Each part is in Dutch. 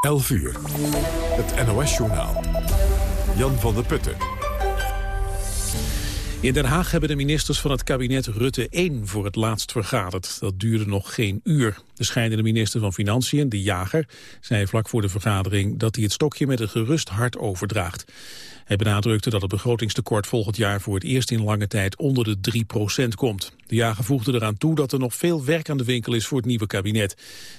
11 uur. Het NOS-journaal. Jan van der Putten. In Den Haag hebben de ministers van het kabinet Rutte 1 voor het laatst vergaderd. Dat duurde nog geen uur. De scheidende minister van Financiën, De Jager, zei vlak voor de vergadering dat hij het stokje met een gerust hart overdraagt. Hij benadrukte dat het begrotingstekort volgend jaar voor het eerst in lange tijd onder de 3% komt. De jager voegde eraan toe dat er nog veel werk aan de winkel is voor het nieuwe kabinet.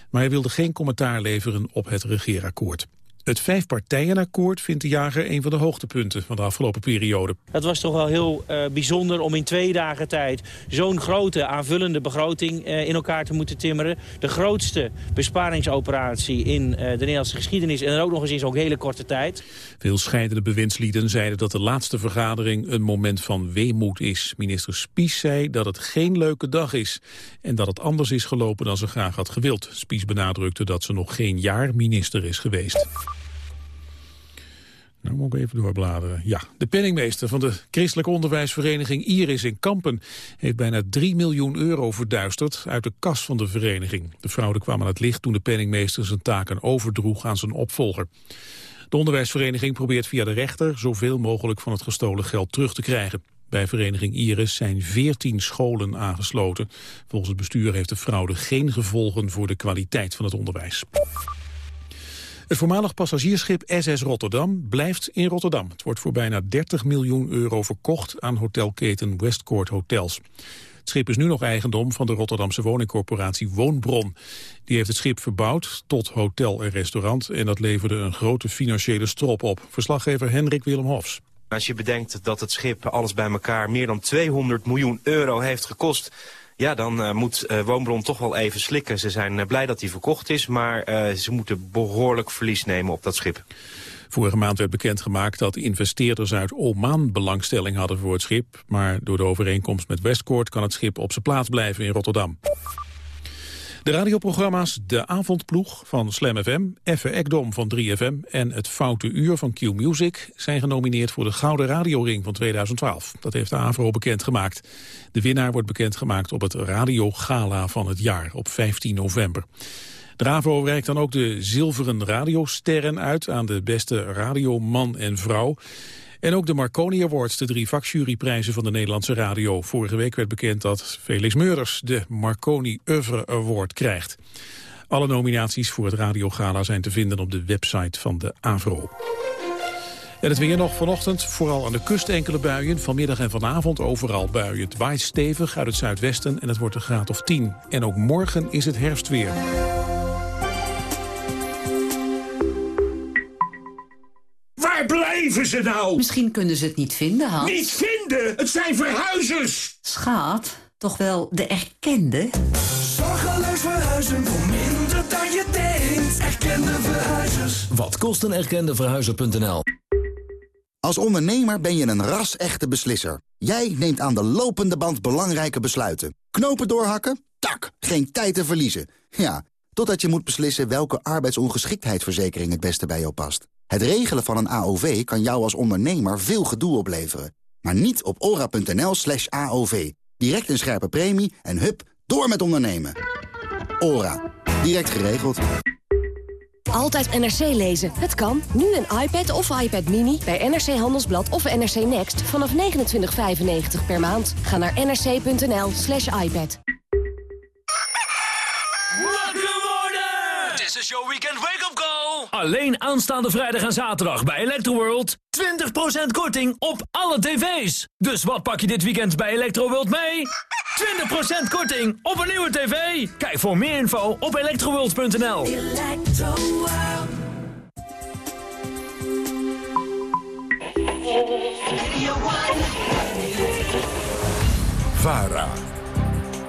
Maar hij wilde geen commentaar leveren op het regeerakkoord. Het vijfpartijenakkoord vindt de jager een van de hoogtepunten van de afgelopen periode. Het was toch wel heel uh, bijzonder om in twee dagen tijd zo'n grote aanvullende begroting uh, in elkaar te moeten timmeren. De grootste besparingsoperatie in uh, de Nederlandse geschiedenis en ook nog eens in zo'n hele korte tijd. Veel scheidende bewindslieden zeiden dat de laatste vergadering een moment van weemoed is. Minister Spies zei dat het geen leuke dag is en dat het anders is gelopen dan ze graag had gewild. Spies benadrukte dat ze nog geen jaar minister is geweest. Nou moet ik even doorbladeren. Ja, de penningmeester van de christelijke onderwijsvereniging Iris in Kampen... heeft bijna 3 miljoen euro verduisterd uit de kas van de vereniging. De fraude kwam aan het licht toen de penningmeester zijn taken overdroeg aan zijn opvolger. De onderwijsvereniging probeert via de rechter zoveel mogelijk van het gestolen geld terug te krijgen. Bij vereniging Iris zijn 14 scholen aangesloten. Volgens het bestuur heeft de fraude geen gevolgen voor de kwaliteit van het onderwijs. Het voormalig passagiersschip SS Rotterdam blijft in Rotterdam. Het wordt voor bijna 30 miljoen euro verkocht aan hotelketen Westcourt Hotels. Het schip is nu nog eigendom van de Rotterdamse woningcorporatie Woonbron. Die heeft het schip verbouwd tot hotel en restaurant... en dat leverde een grote financiële strop op. Verslaggever Henrik Willem Hofs. Als je bedenkt dat het schip alles bij elkaar meer dan 200 miljoen euro heeft gekost... Ja, dan uh, moet uh, Woonbron toch wel even slikken. Ze zijn uh, blij dat hij verkocht is, maar ze moeten behoorlijk verlies nemen op dat schip. Vorige maand werd bekendgemaakt dat investeerders uit Oman belangstelling hadden voor het schip. Maar door de overeenkomst met Westcourt kan het schip op zijn plaats blijven in Rotterdam. De radioprogramma's De Avondploeg van Slam FM, Effe Ekdom van 3FM en Het Foute Uur van Q-Music zijn genomineerd voor de Gouden Radioring van 2012. Dat heeft de AVRO bekendgemaakt. De winnaar wordt bekendgemaakt op het Radio Gala van het jaar op 15 november. De RAVO reikt dan ook de zilveren radiosterren uit aan de beste radioman en vrouw. En ook de Marconi Awards, de drie vakjuryprijzen van de Nederlandse radio. Vorige week werd bekend dat Felix Meurders de Marconi Oeuvre Award krijgt. Alle nominaties voor het radiogala zijn te vinden op de website van de AVRO. En het weer nog vanochtend, vooral aan de kust enkele buien. Vanmiddag en vanavond overal buien. Het waait stevig uit het zuidwesten en het wordt een graad of 10. En ook morgen is het herfstweer. Waar blijven ze nou? Misschien kunnen ze het niet vinden, Hans. Niet vinden? Het zijn verhuizers! Schat, toch wel de erkende? Zorgeloos verhuizen voor minder dan je denkt. Erkende verhuizers. Wat kost een erkende verhuizer.nl? Als ondernemer ben je een ras-echte beslisser. Jij neemt aan de lopende band belangrijke besluiten. Knopen doorhakken? Tak, geen tijd te verliezen. Ja, totdat je moet beslissen welke arbeidsongeschiktheidsverzekering het beste bij jou past. Het regelen van een AOV kan jou als ondernemer veel gedoe opleveren. Maar niet op ora.nl slash AOV. Direct een scherpe premie en hup, door met ondernemen. Ora. Direct geregeld. Altijd NRC lezen. Het kan. Nu een iPad of iPad Mini bij NRC Handelsblad of NRC Next vanaf 29,95 per maand. Ga naar nrc.nl slash iPad. Is your weekend wake-up call. Alleen aanstaande vrijdag en zaterdag bij Electroworld. 20% korting op alle tv's. Dus wat pak je dit weekend bij Electroworld mee? 20% korting op een nieuwe tv. Kijk voor meer info op electroworld.nl. VARA.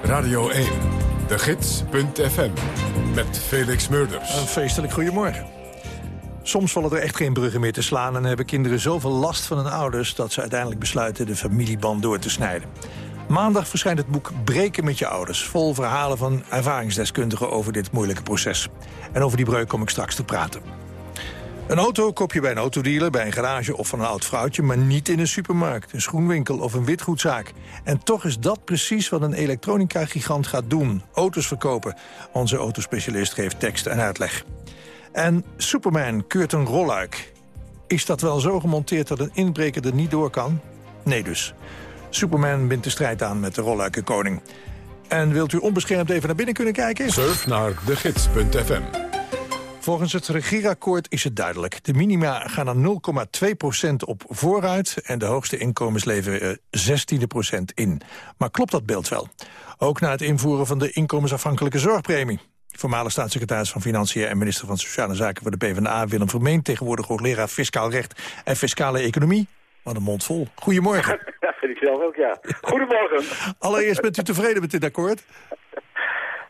Radio 1. De Gids.fm. Met Felix Murders. Een feestelijk goedemorgen. Soms vallen er echt geen bruggen meer te slaan... en hebben kinderen zoveel last van hun ouders... dat ze uiteindelijk besluiten de familieband door te snijden. Maandag verschijnt het boek Breken met je ouders... vol verhalen van ervaringsdeskundigen over dit moeilijke proces. En over die breuk kom ik straks te praten. Een auto koop je bij een autodealer, bij een garage of van een oud vrouwtje... maar niet in een supermarkt, een schoenwinkel of een witgoedzaak. En toch is dat precies wat een elektronica-gigant gaat doen. Auto's verkopen. Onze autospecialist geeft tekst en uitleg. En Superman keurt een rolluik. Is dat wel zo gemonteerd dat een inbreker er niet door kan? Nee dus. Superman bindt de strijd aan met de rolluikenkoning. En wilt u onbeschermd even naar binnen kunnen kijken? Surf naar degids.fm. Volgens het regeerakkoord is het duidelijk. De minima gaan naar 0,2% op vooruit... en de hoogste inkomens leveren 16% in. Maar klopt dat beeld wel? Ook na het invoeren van de inkomensafhankelijke zorgpremie. Voormalig staatssecretaris van Financiën en minister van Sociale Zaken voor de PvdA... Willem Vermeen, tegenwoordig hoogleraar Fiscaal Recht en Fiscale Economie. Wat een mond vol. Goedemorgen. Dat vind ik zelf ook, ja. Goedemorgen. Allereerst bent u tevreden met dit akkoord?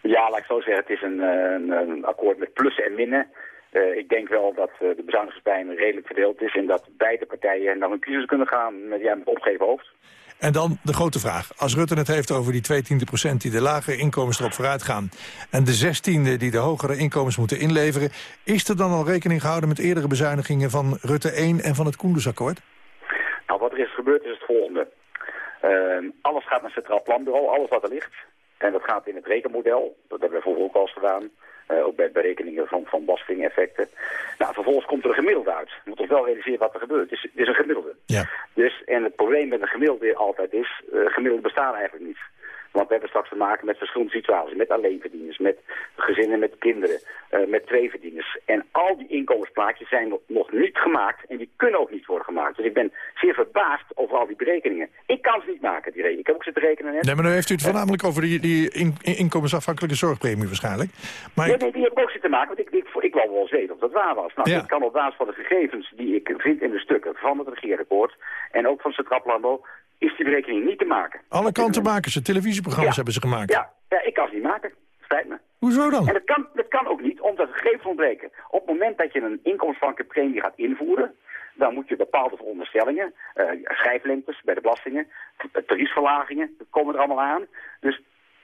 Ja, laat ik zo zeggen. Het is een, eh, een, een akkoord met plussen en minnen. Uh, ik denk wel dat uh, de bezuinigingspijn redelijk verdeeld is... en dat beide partijen naar hun kiezers kunnen gaan met, ja, met opgeven hoofd. En dan de grote vraag. Als Rutte het heeft over die 2 tiende procent die de lagere inkomens erop vooruit gaan... en de 16e die de hogere inkomens moeten inleveren... is er dan al rekening gehouden met eerdere bezuinigingen van Rutte 1 en van het Koendersakkoord? Nou, wat er is gebeurd is het volgende. Uh, alles gaat naar het Centraal Planbureau, alles wat er ligt. En dat gaat in het rekenmodel. Dat hebben we vroeger ook al eens gedaan. Uh, ook bij berekeningen van, van belastingeffecten. Nou, vervolgens komt er een gemiddelde uit. Je moet wel realiseren wat er gebeurt. Het is, het is een gemiddelde. Ja. Dus, en het probleem met een gemiddelde altijd is, uh, gemiddelde bestaan eigenlijk niet. Want we hebben straks te maken met verschillende situaties. Met alleenverdieners, met gezinnen met kinderen, uh, met tweeverdieners. En al die inkomensplaatjes zijn nog, niet gemaakt en die kunnen ook niet worden gemaakt. Dus ik ben zeer verbaasd over al die berekeningen. Ik kan ze niet maken, die rekening. Ik heb ook zitten rekenen net. Nee, maar nu heeft u het voornamelijk over die, die in, inkomensafhankelijke zorgpremie waarschijnlijk. Maar nee, nee, die heb ik ook zitten maken, want ik, ik, ik wou wel eens weten of dat waar was. Nou, ja. ik kan op basis van de gegevens die ik vind in de stukken van het regeerakkoord en ook van Centraal Planbureau is die berekening niet te maken. Alle kanten maken ze, televisieprogramma's ja. hebben ze gemaakt. Ja. ja, ik kan ze niet maken. Spijt me. Hoezo dan? En dat kan, dat kan ook niet, omdat gegevens ontbreken. Op het moment dat je een inkomensafhankelijke premie gaat invoeren... dan moet je bepaalde veronderstellingen, uh, schijflengtes bij de belastingen... tariefverlagingen, dat komen er allemaal aan. Dus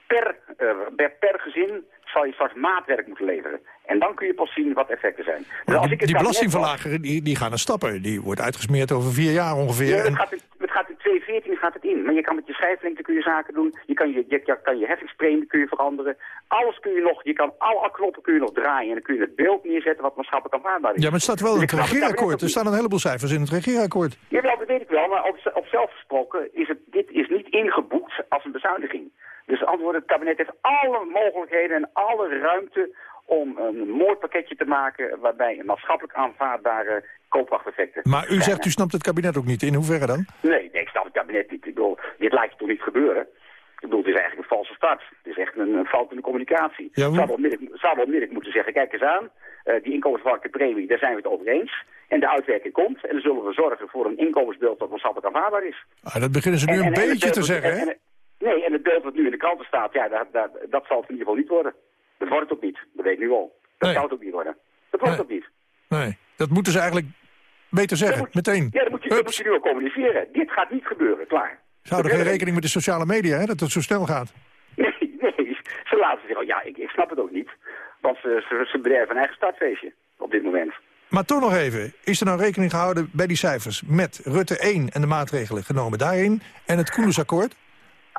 per, uh, per, per gezin zal je straks maatwerk moeten leveren. En dan kun je pas zien wat effecten zijn. Dus als ik die belastingverlageren die, die gaan naar stappen. Die wordt uitgesmeerd over vier jaar ongeveer. Ja, het, gaat in, het gaat in 2014 gaat het in. Maar je kan met je schijflengte kun je zaken doen. Je kan je, je, je, kan je heffingspremie kun je veranderen. Alles kun je nog, je kan alle knoppen kun je nog draaien. En dan kun je het beeld neerzetten wat maatschappelijk aanvaardbaar is. Ja, maar het staat wel dus in het regeerakkoord. Er staan een heleboel cijfers in het regeerakkoord. Ja, dat weet ik wel. Maar op, op zelf gesproken is het, dit is niet ingeboekt als een bezuiniging. Dus het antwoord, het kabinet heeft alle mogelijkheden en alle ruimte om een mooi pakketje te maken waarbij een maatschappelijk aanvaardbare koopkrachteffecten... Maar u zegt, u snapt het kabinet ook niet. In hoeverre dan? Nee, nee ik snap het kabinet niet. Ik bedoel, dit lijkt je toch niet gebeuren? Ik bedoel, het is eigenlijk een valse start. Het is echt een, een fout in de communicatie. Ja, zou wel onmiddellijk, zou wel onmiddellijk moeten zeggen, kijk eens aan, uh, die inkomensafhankelijke premie, daar zijn we het over eens. En de uitwerking komt en dan zullen we zorgen voor een inkomensbeeld dat maatschappelijk aanvaardbaar is. Ah, dat beginnen ze nu en, een en, beetje en te zeggen, hè? Nee, en het beeld wat nu in de kranten staat, ja, dat, dat, dat zal het in ieder geval niet worden. Dat wordt het ook niet. Dat weet ik nu al. Dat nee. zou het ook niet worden. Dat wordt nee. het ook niet. Nee, dat moeten ze eigenlijk beter zeggen, moet, meteen. Ja, dat moet, je, dat moet je nu al communiceren. Dit gaat niet gebeuren, klaar. Ze houden geen rekening met de sociale media, hè, dat het zo snel gaat. Nee, nee. Ze laten zich, ja, ik, ik snap het ook niet. Want ze, ze, ze bedrijven een eigen startfeestje op dit moment. Maar toch nog even, is er nou rekening gehouden bij die cijfers... met Rutte 1 en de maatregelen genomen daarin en het Koendersakkoord?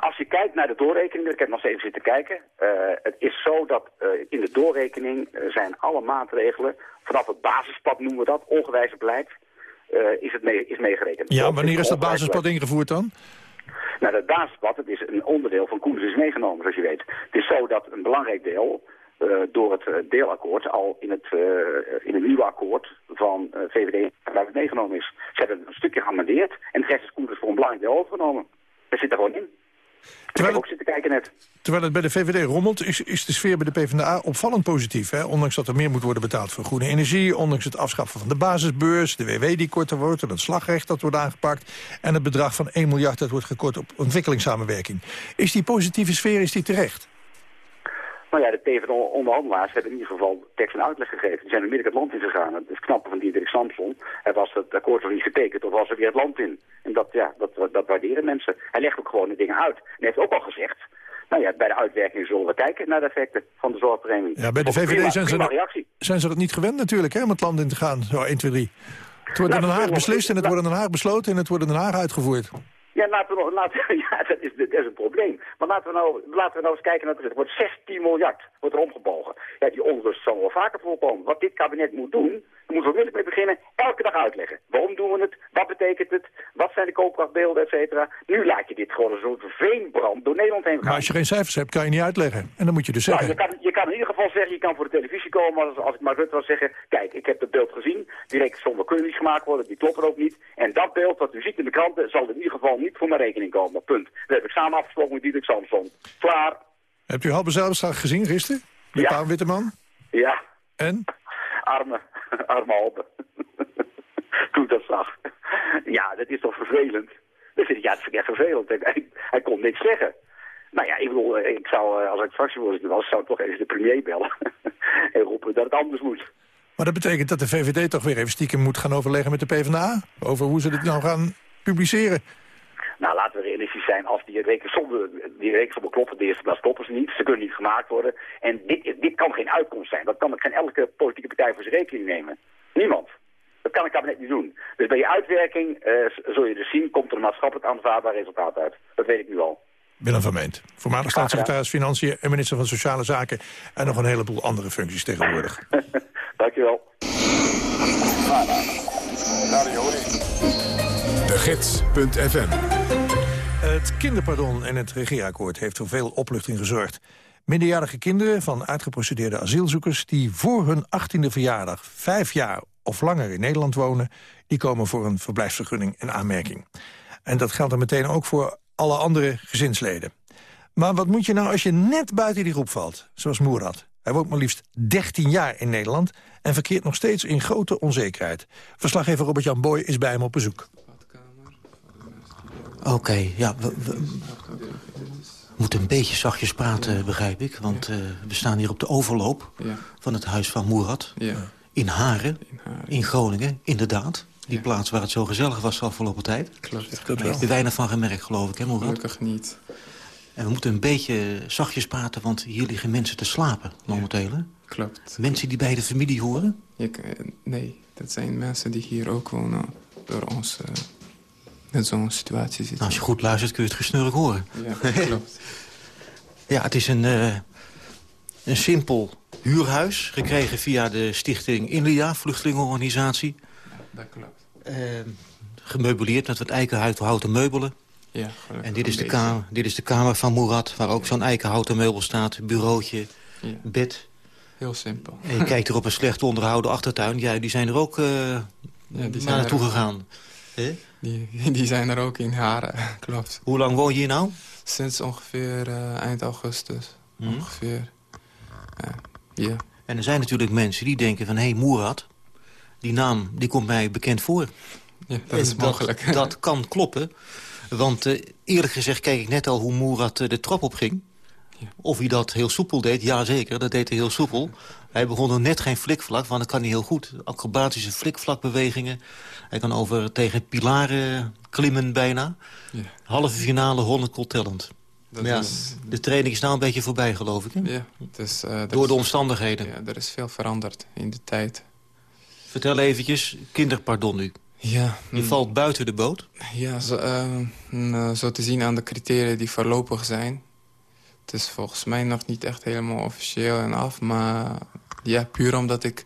Als je kijkt naar de doorrekening, ik heb nog even zitten kijken. Uh, het is zo dat uh, in de doorrekening uh, zijn alle maatregelen... vanaf het basispad noemen we dat, ongewijze beleid... is het mee, is meegerekend. Ja, wanneer is dat basispad ingevoerd dan? Nou, dat basispad het is een onderdeel van Koenders is meegenomen, zoals je weet. Het is zo dat een belangrijk deel... Door het deelakkoord al in het, in het nieuwe akkoord van VVD meegenomen is. Ze hebben een stukje geamendeerd en het rest is Koenders voor een belangrijk deel overgenomen. Dat zit er gewoon in. Terwijl ik ook zitten kijken net. Terwijl het bij de VVD rommelt, is, is de sfeer bij de PvdA opvallend positief. Hè? Ondanks dat er meer moet worden betaald voor groene energie... ondanks het afschaffen van de basisbeurs, de WW die korter wordt... en het slagrecht dat wordt aangepakt... en het bedrag van 1 miljard dat wordt gekort op ontwikkelingssamenwerking. Is die positieve sfeer is die terecht? Nou ja, de PvdA-onderhandelaars hebben in ieder geval tekst en uitleg gegeven. Die zijn onmiddellijk het land in gegaan. Het is knappe van Diederik Samson. Hij was het akkoord nog niet getekend, of was er weer het land in. En dat, ja, dat, dat waarderen mensen. Hij legt ook gewoon de dingen uit. En heeft ook al gezegd, nou ja, bij de uitwerking zullen we kijken naar de effecten van de zorgpremie. Ja, bij de VVD prima, zijn, ze zijn ze dat niet gewend natuurlijk, hè, om het land in te gaan. Zo 1, 2, 3. Het wordt in Den Haag beslist en het wordt in Den Haag besloten en het wordt in Den Haag uitgevoerd. Ja, laten we, nou- laten, ja dat, is, is een probleem. Maar laten we nou, laten we nou eens kijken naar het... Er wordt 16 miljard wordt er omgebogen. Ja, die onrust zal wel vaker voorkomen. Wat dit kabinet moet doen, daar moeten we onmiddellijk mee beginnen. Elke dag uitleggen. Waarom doen we het? Wat betekent het? Wat zijn de koopkrachtbeelden, et cetera? Nu laat je dit gewoon een soort veenbrand door Nederland heen gaan. Maar als je geen cijfers hebt, kan je niet uitleggen. En dan moet je dus Nou, zeggen... je, kan, je kan in ieder geval zeggen, je kan voor de televisie komen als, als ik maar Rutte wil zeggen... kijk, ik heb het beeld gezien, die rekensommen kunnen niet gemaakt worden, die kloppen ook niet. En dat beeld wat u ziet in de kranten zal in ieder geval niet voor mijn rekening komen. Punt. Dat heb ik samen afgesproken met Diederik Samson. Klaar. Hebt u Halbe Zijlstra gezien gisteren? Met Ja. Paul Witteman? Ja. En? Arme, arme Alpe. Toen dat zag. Ja, dat is toch vervelend? Dat vind ik, ja, dat vind ik echt vervelend. Hij kon niks zeggen. Nou ja, ik bedoel, eh, ik zou, eh, als ik fractievoorzitter was, zou ik toch even de premier bellen. en roepen dat het anders moet. Maar dat betekent dat de VVD toch weer even stiekem moet gaan overleggen met de PvdA... over hoe ze dit nou gaan publiceren. Nou, laten we realistisch zijn. Als die rekensommen, die rekensommen kloppen, de eerste plaats stoppen ze niet. Ze kunnen niet gemaakt worden. En dit, dit kan geen uitkomst zijn. Dat kan geen elke politieke partij voor zijn rekening nemen. Niemand. Dat kan een kabinet niet doen. Dus bij je uitwerking, eh, zul je dus zien, komt er een maatschappelijk aanvaardbaar resultaat uit. Dat weet ik nu al. Willem van Meent, voormalig staatssecretaris Financiën... en minister van Sociale Zaken... en nog een heleboel andere functies tegenwoordig. Dankjewel. Gids.fm Het kinderpardon en het regeerakkoord heeft voor veel opluchting gezorgd. Minderjarige kinderen van uitgeprocedeerde asielzoekers... die voor hun 18e verjaardag vijf jaar of langer in Nederland wonen... die komen voor een verblijfsvergunning in aanmerking. En dat geldt dan meteen ook voor alle andere gezinsleden. Maar wat moet je nou als je net buiten die groep valt, zoals Moerad? Hij woont maar liefst 13 jaar in Nederland... en verkeert nog steeds in grote onzekerheid. Verslaggever Robert-Jan Boy is bij hem op bezoek. Oké, ja, we, we moeten een beetje zachtjes praten, begrijp ik. Want eh, we staan hier op de overloop Ja. van het huis van Moerad. Ja. In Haren, in, Groningen, inderdaad. Die plaats waar het zo gezellig was de afgelopen tijd. Klopt. Daar heb je weinig van gemerkt, geloof ik, hè, Moerad? Gelukkig niet. En we moeten een beetje zachtjes praten, want hier liggen mensen te slapen momenteel. hè? Klopt. Mensen die bij de familie horen? Je, k- eh, nee, dat zijn mensen die hier ook wonen door ons eh, in zo'n situatie zitten. Nou, als je goed luistert kun je het gesnurk horen. Ja, klopt. Ja, het is een, eh, een simpel huurhuis, gekregen via de stichting Inlia, vluchtelingenorganisatie. Dat klopt. Eh, gemeubileerd met wat eikenhouten meubelen. Ja, En dit is, de kamer, dit is de kamer van Murat, waar ook zo'n eikenhouten meubel staat. Bureautje, Ja. bed. Heel simpel. En je kijkt er op een slecht onderhouden achtertuin. Ja, die zijn er ook eh Ja, die naar zijn naartoe er- gegaan. Die, die zijn er ook in Haren, klopt. Hoe lang woon je hier nou? Sinds ongeveer eh, eind augustus. Mhm. Ongeveer. Ja. ja. En er zijn natuurlijk mensen die denken van... hé, hey, Murat, die naam die komt mij bekend voor. Ja, dat is mogelijk. Dat, kan kloppen. Want eh, eerlijk gezegd kijk ik net al hoe Murat eh, de trap op ging. Of hij dat heel soepel deed, jazeker, dat deed hij heel soepel. Hij begon er net geen flikvlak, want dat kan hij heel goed. Acrobatische flikvlakbewegingen. Hij kan over tegen pilaren klimmen bijna. Ja. Halve finale 100 Cool Talent. Dat Maar ja, is- De training is nou een beetje voorbij, geloof ik. Hè? Ja, dus, eh, Door de is- omstandigheden. Ja, er is veel veranderd in de tijd. Vertel eventjes, kinderpardon nu. Ja. Je mm. valt buiten de boot. Ja, zo, eh, mm, eh, zo te zien aan de criteria die voorlopig zijn. Het is volgens mij nog niet echt helemaal officieel en af. Maar ja, puur omdat ik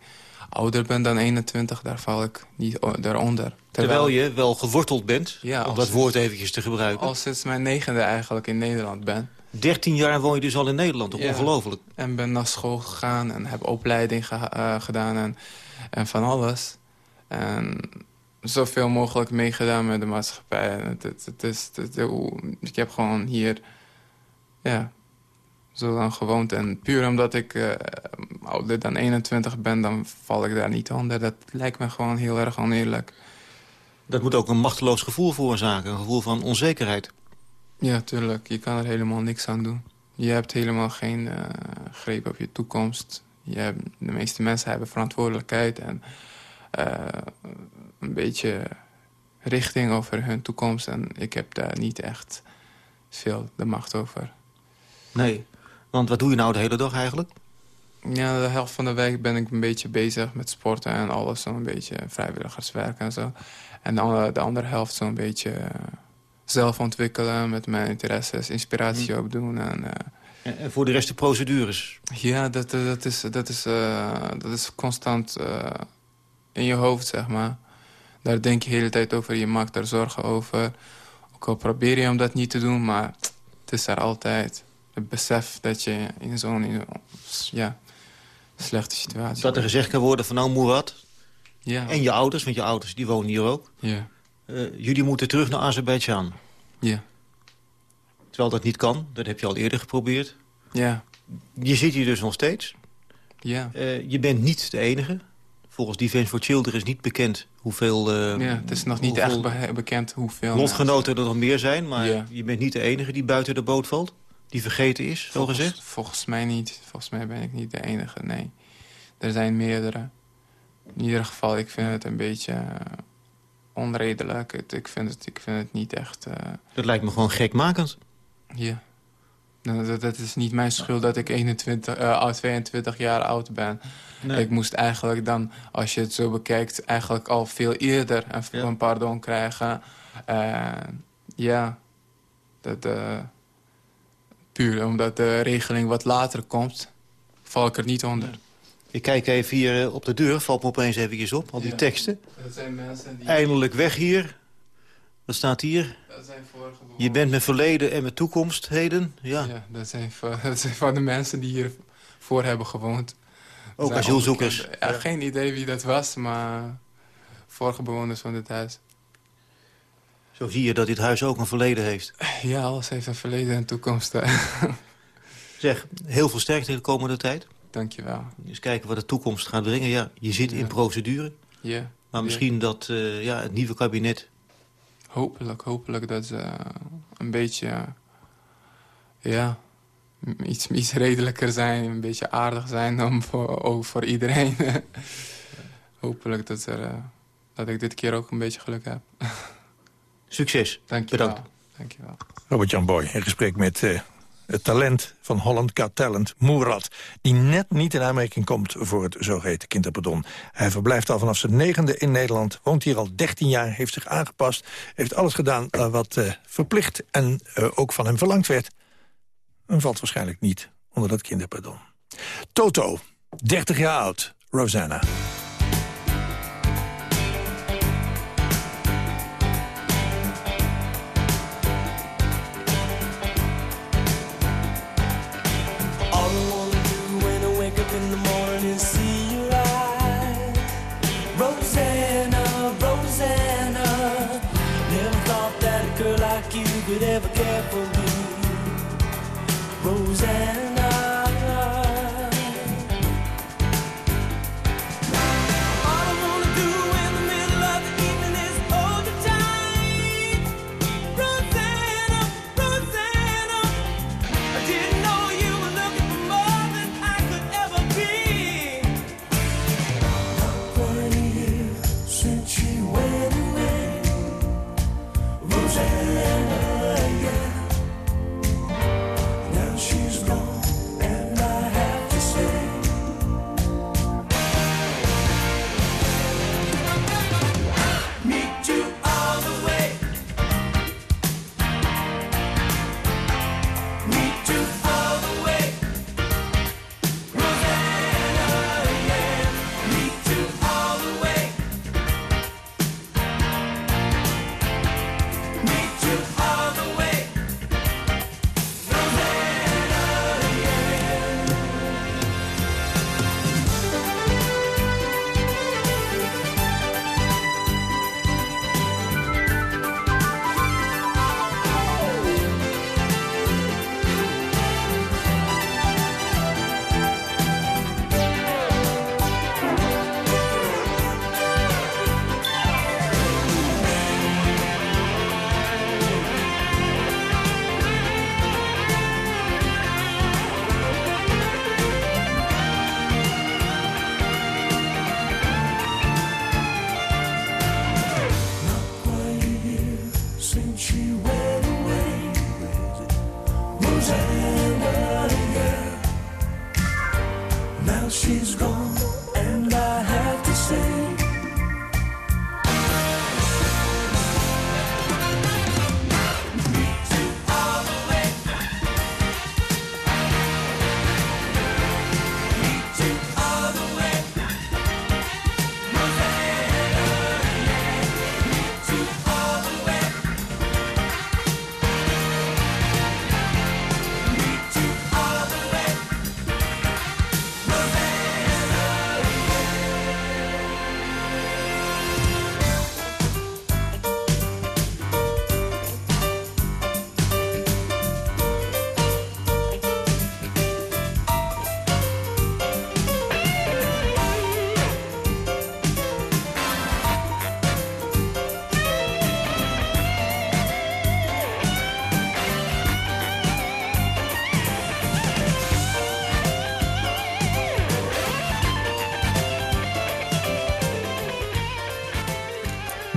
ouder ben dan 21, daar val ik niet daaronder. Terwijl je wel geworteld bent, Ja, om dat woord eventjes te gebruiken. al sinds mijn negende eigenlijk in Nederland ben. 13 jaar woon je dus al in Nederland, Ja. ongelooflijk? En ben naar school gegaan en heb opleiding eh, gedaan en, en van alles. En zoveel mogelijk meegedaan met de maatschappij. Het, het, het is, het- ik heb gewoon hier ja, zo lang gewoond. En puur omdat ik eh, ouder dan 21 ben, dan val ik daar niet onder. Dat lijkt me gewoon heel erg oneerlijk. Dat moet ook een machteloos gevoel veroorzaken, een gevoel van onzekerheid. Ja, tuurlijk. Je kan er helemaal niks aan doen. Je hebt helemaal geen eh, greep op je toekomst. Je hebt, de meeste mensen hebben verantwoordelijkheid en eh, een beetje richting over hun toekomst. En ik heb daar niet echt veel de macht over. Nee, want wat doe je nou de hele dag eigenlijk? Ja, de helft van de week ben ik een beetje bezig met sporten en alles. Zo'n beetje vrijwilligerswerk en zo. En de andere, de andere helft zo'n beetje eh, zelf ontwikkelen met mijn interesses, inspiratie opdoen. En, en, en, voor de rest de procedures? Ja, dat, dat, is, dat, is, dat is constant in je hoofd, zeg maar. Daar denk je de hele tijd over, je maakt daar zorgen over. Ook al probeer je om dat niet te doen, maar het is er altijd. Het besef dat je in zo'n ja, slechte situatie... Dat er gezegd kan worden van nou Murat... Ja. en je ouders, want je ouders die wonen hier ook... Ja. Uh, jullie moeten terug naar Azerbeidzjan. Ja. Terwijl dat niet kan, dat heb je al eerder geprobeerd. Ja. Je zit hier dus nog steeds. Ja. Uh, je bent niet de enige. Volgens Defense for Children is niet bekend hoeveel... Uh, ja, het is nog niet echt be bekend hoeveel... Lotgenoten er nog meer zijn, maar ja. je bent niet de enige die buiten de boot valt? Die vergeten is, zo volgens, gezegd? Volgens mij niet. Volgens mij ben ik niet de enige, nee. Er zijn meerdere. In ieder geval, ik vind het een beetje uh, onredelijk. Ik vind, het, ik vind het niet echt... Uh... Dat lijkt me gewoon gekmakend. Ja. Dat, dat, is niet mijn schuld dat ik 21, uh, 22 jaar oud ben. Nee. Ik moest eigenlijk dan, als je het zo bekijkt... eigenlijk al veel eerder een, ja. pardon krijgen. Ja, dat, puur omdat de regeling wat later komt... val ik er niet onder. Ik kijk even hier eh, op de deur, valt me opeens even op, al die ja. teksten. Dat zijn mensen die... Eindelijk weg hier. Wat staat hier? Dat zijn Je bent met verleden en met toekomst, heden. Ja, ja dat, zijn voor, dat zijn van de mensen die hier voor hebben gewoond. Ook asielzoekers? Ja, Geen idee wie dat was, maar vorige bewoners van dit huis. Zo zie je dat dit huis ook een verleden heeft. Ja, alles heeft een verleden en toekomst. zeg, heel veel sterkte de komende tijd. Dankjewel. Eens kijken wat de toekomst gaat brengen. Ja, je zit ja. in procedure. Ja. Maar misschien ja. dat uh, ja, het nieuwe kabinet... Hopelijk, hopelijk dat ze uh, een beetje... Uh, ja, iets, iets redelijker zijn. Een beetje aardig zijn dan voor, ook voor iedereen. hopelijk dat, er, dat ik dit keer ook een beetje geluk heb. Succes. Dankjewel. Bedankt. Dankjewel. Robert-Jan Boy in gesprek met uh, het talent van Holland Got Talent, Moerat... die net niet in aanmerking komt voor het zogeheten kinderpardon. Hij verblijft al vanaf zijn negende in Nederland, woont hier al 13 jaar... heeft zich aangepast, heeft alles gedaan uh, wat uh, verplicht en ook van hem verlangd werd... en valt waarschijnlijk niet onder dat kinderpardon. Toto, 30 jaar oud, Rosanna.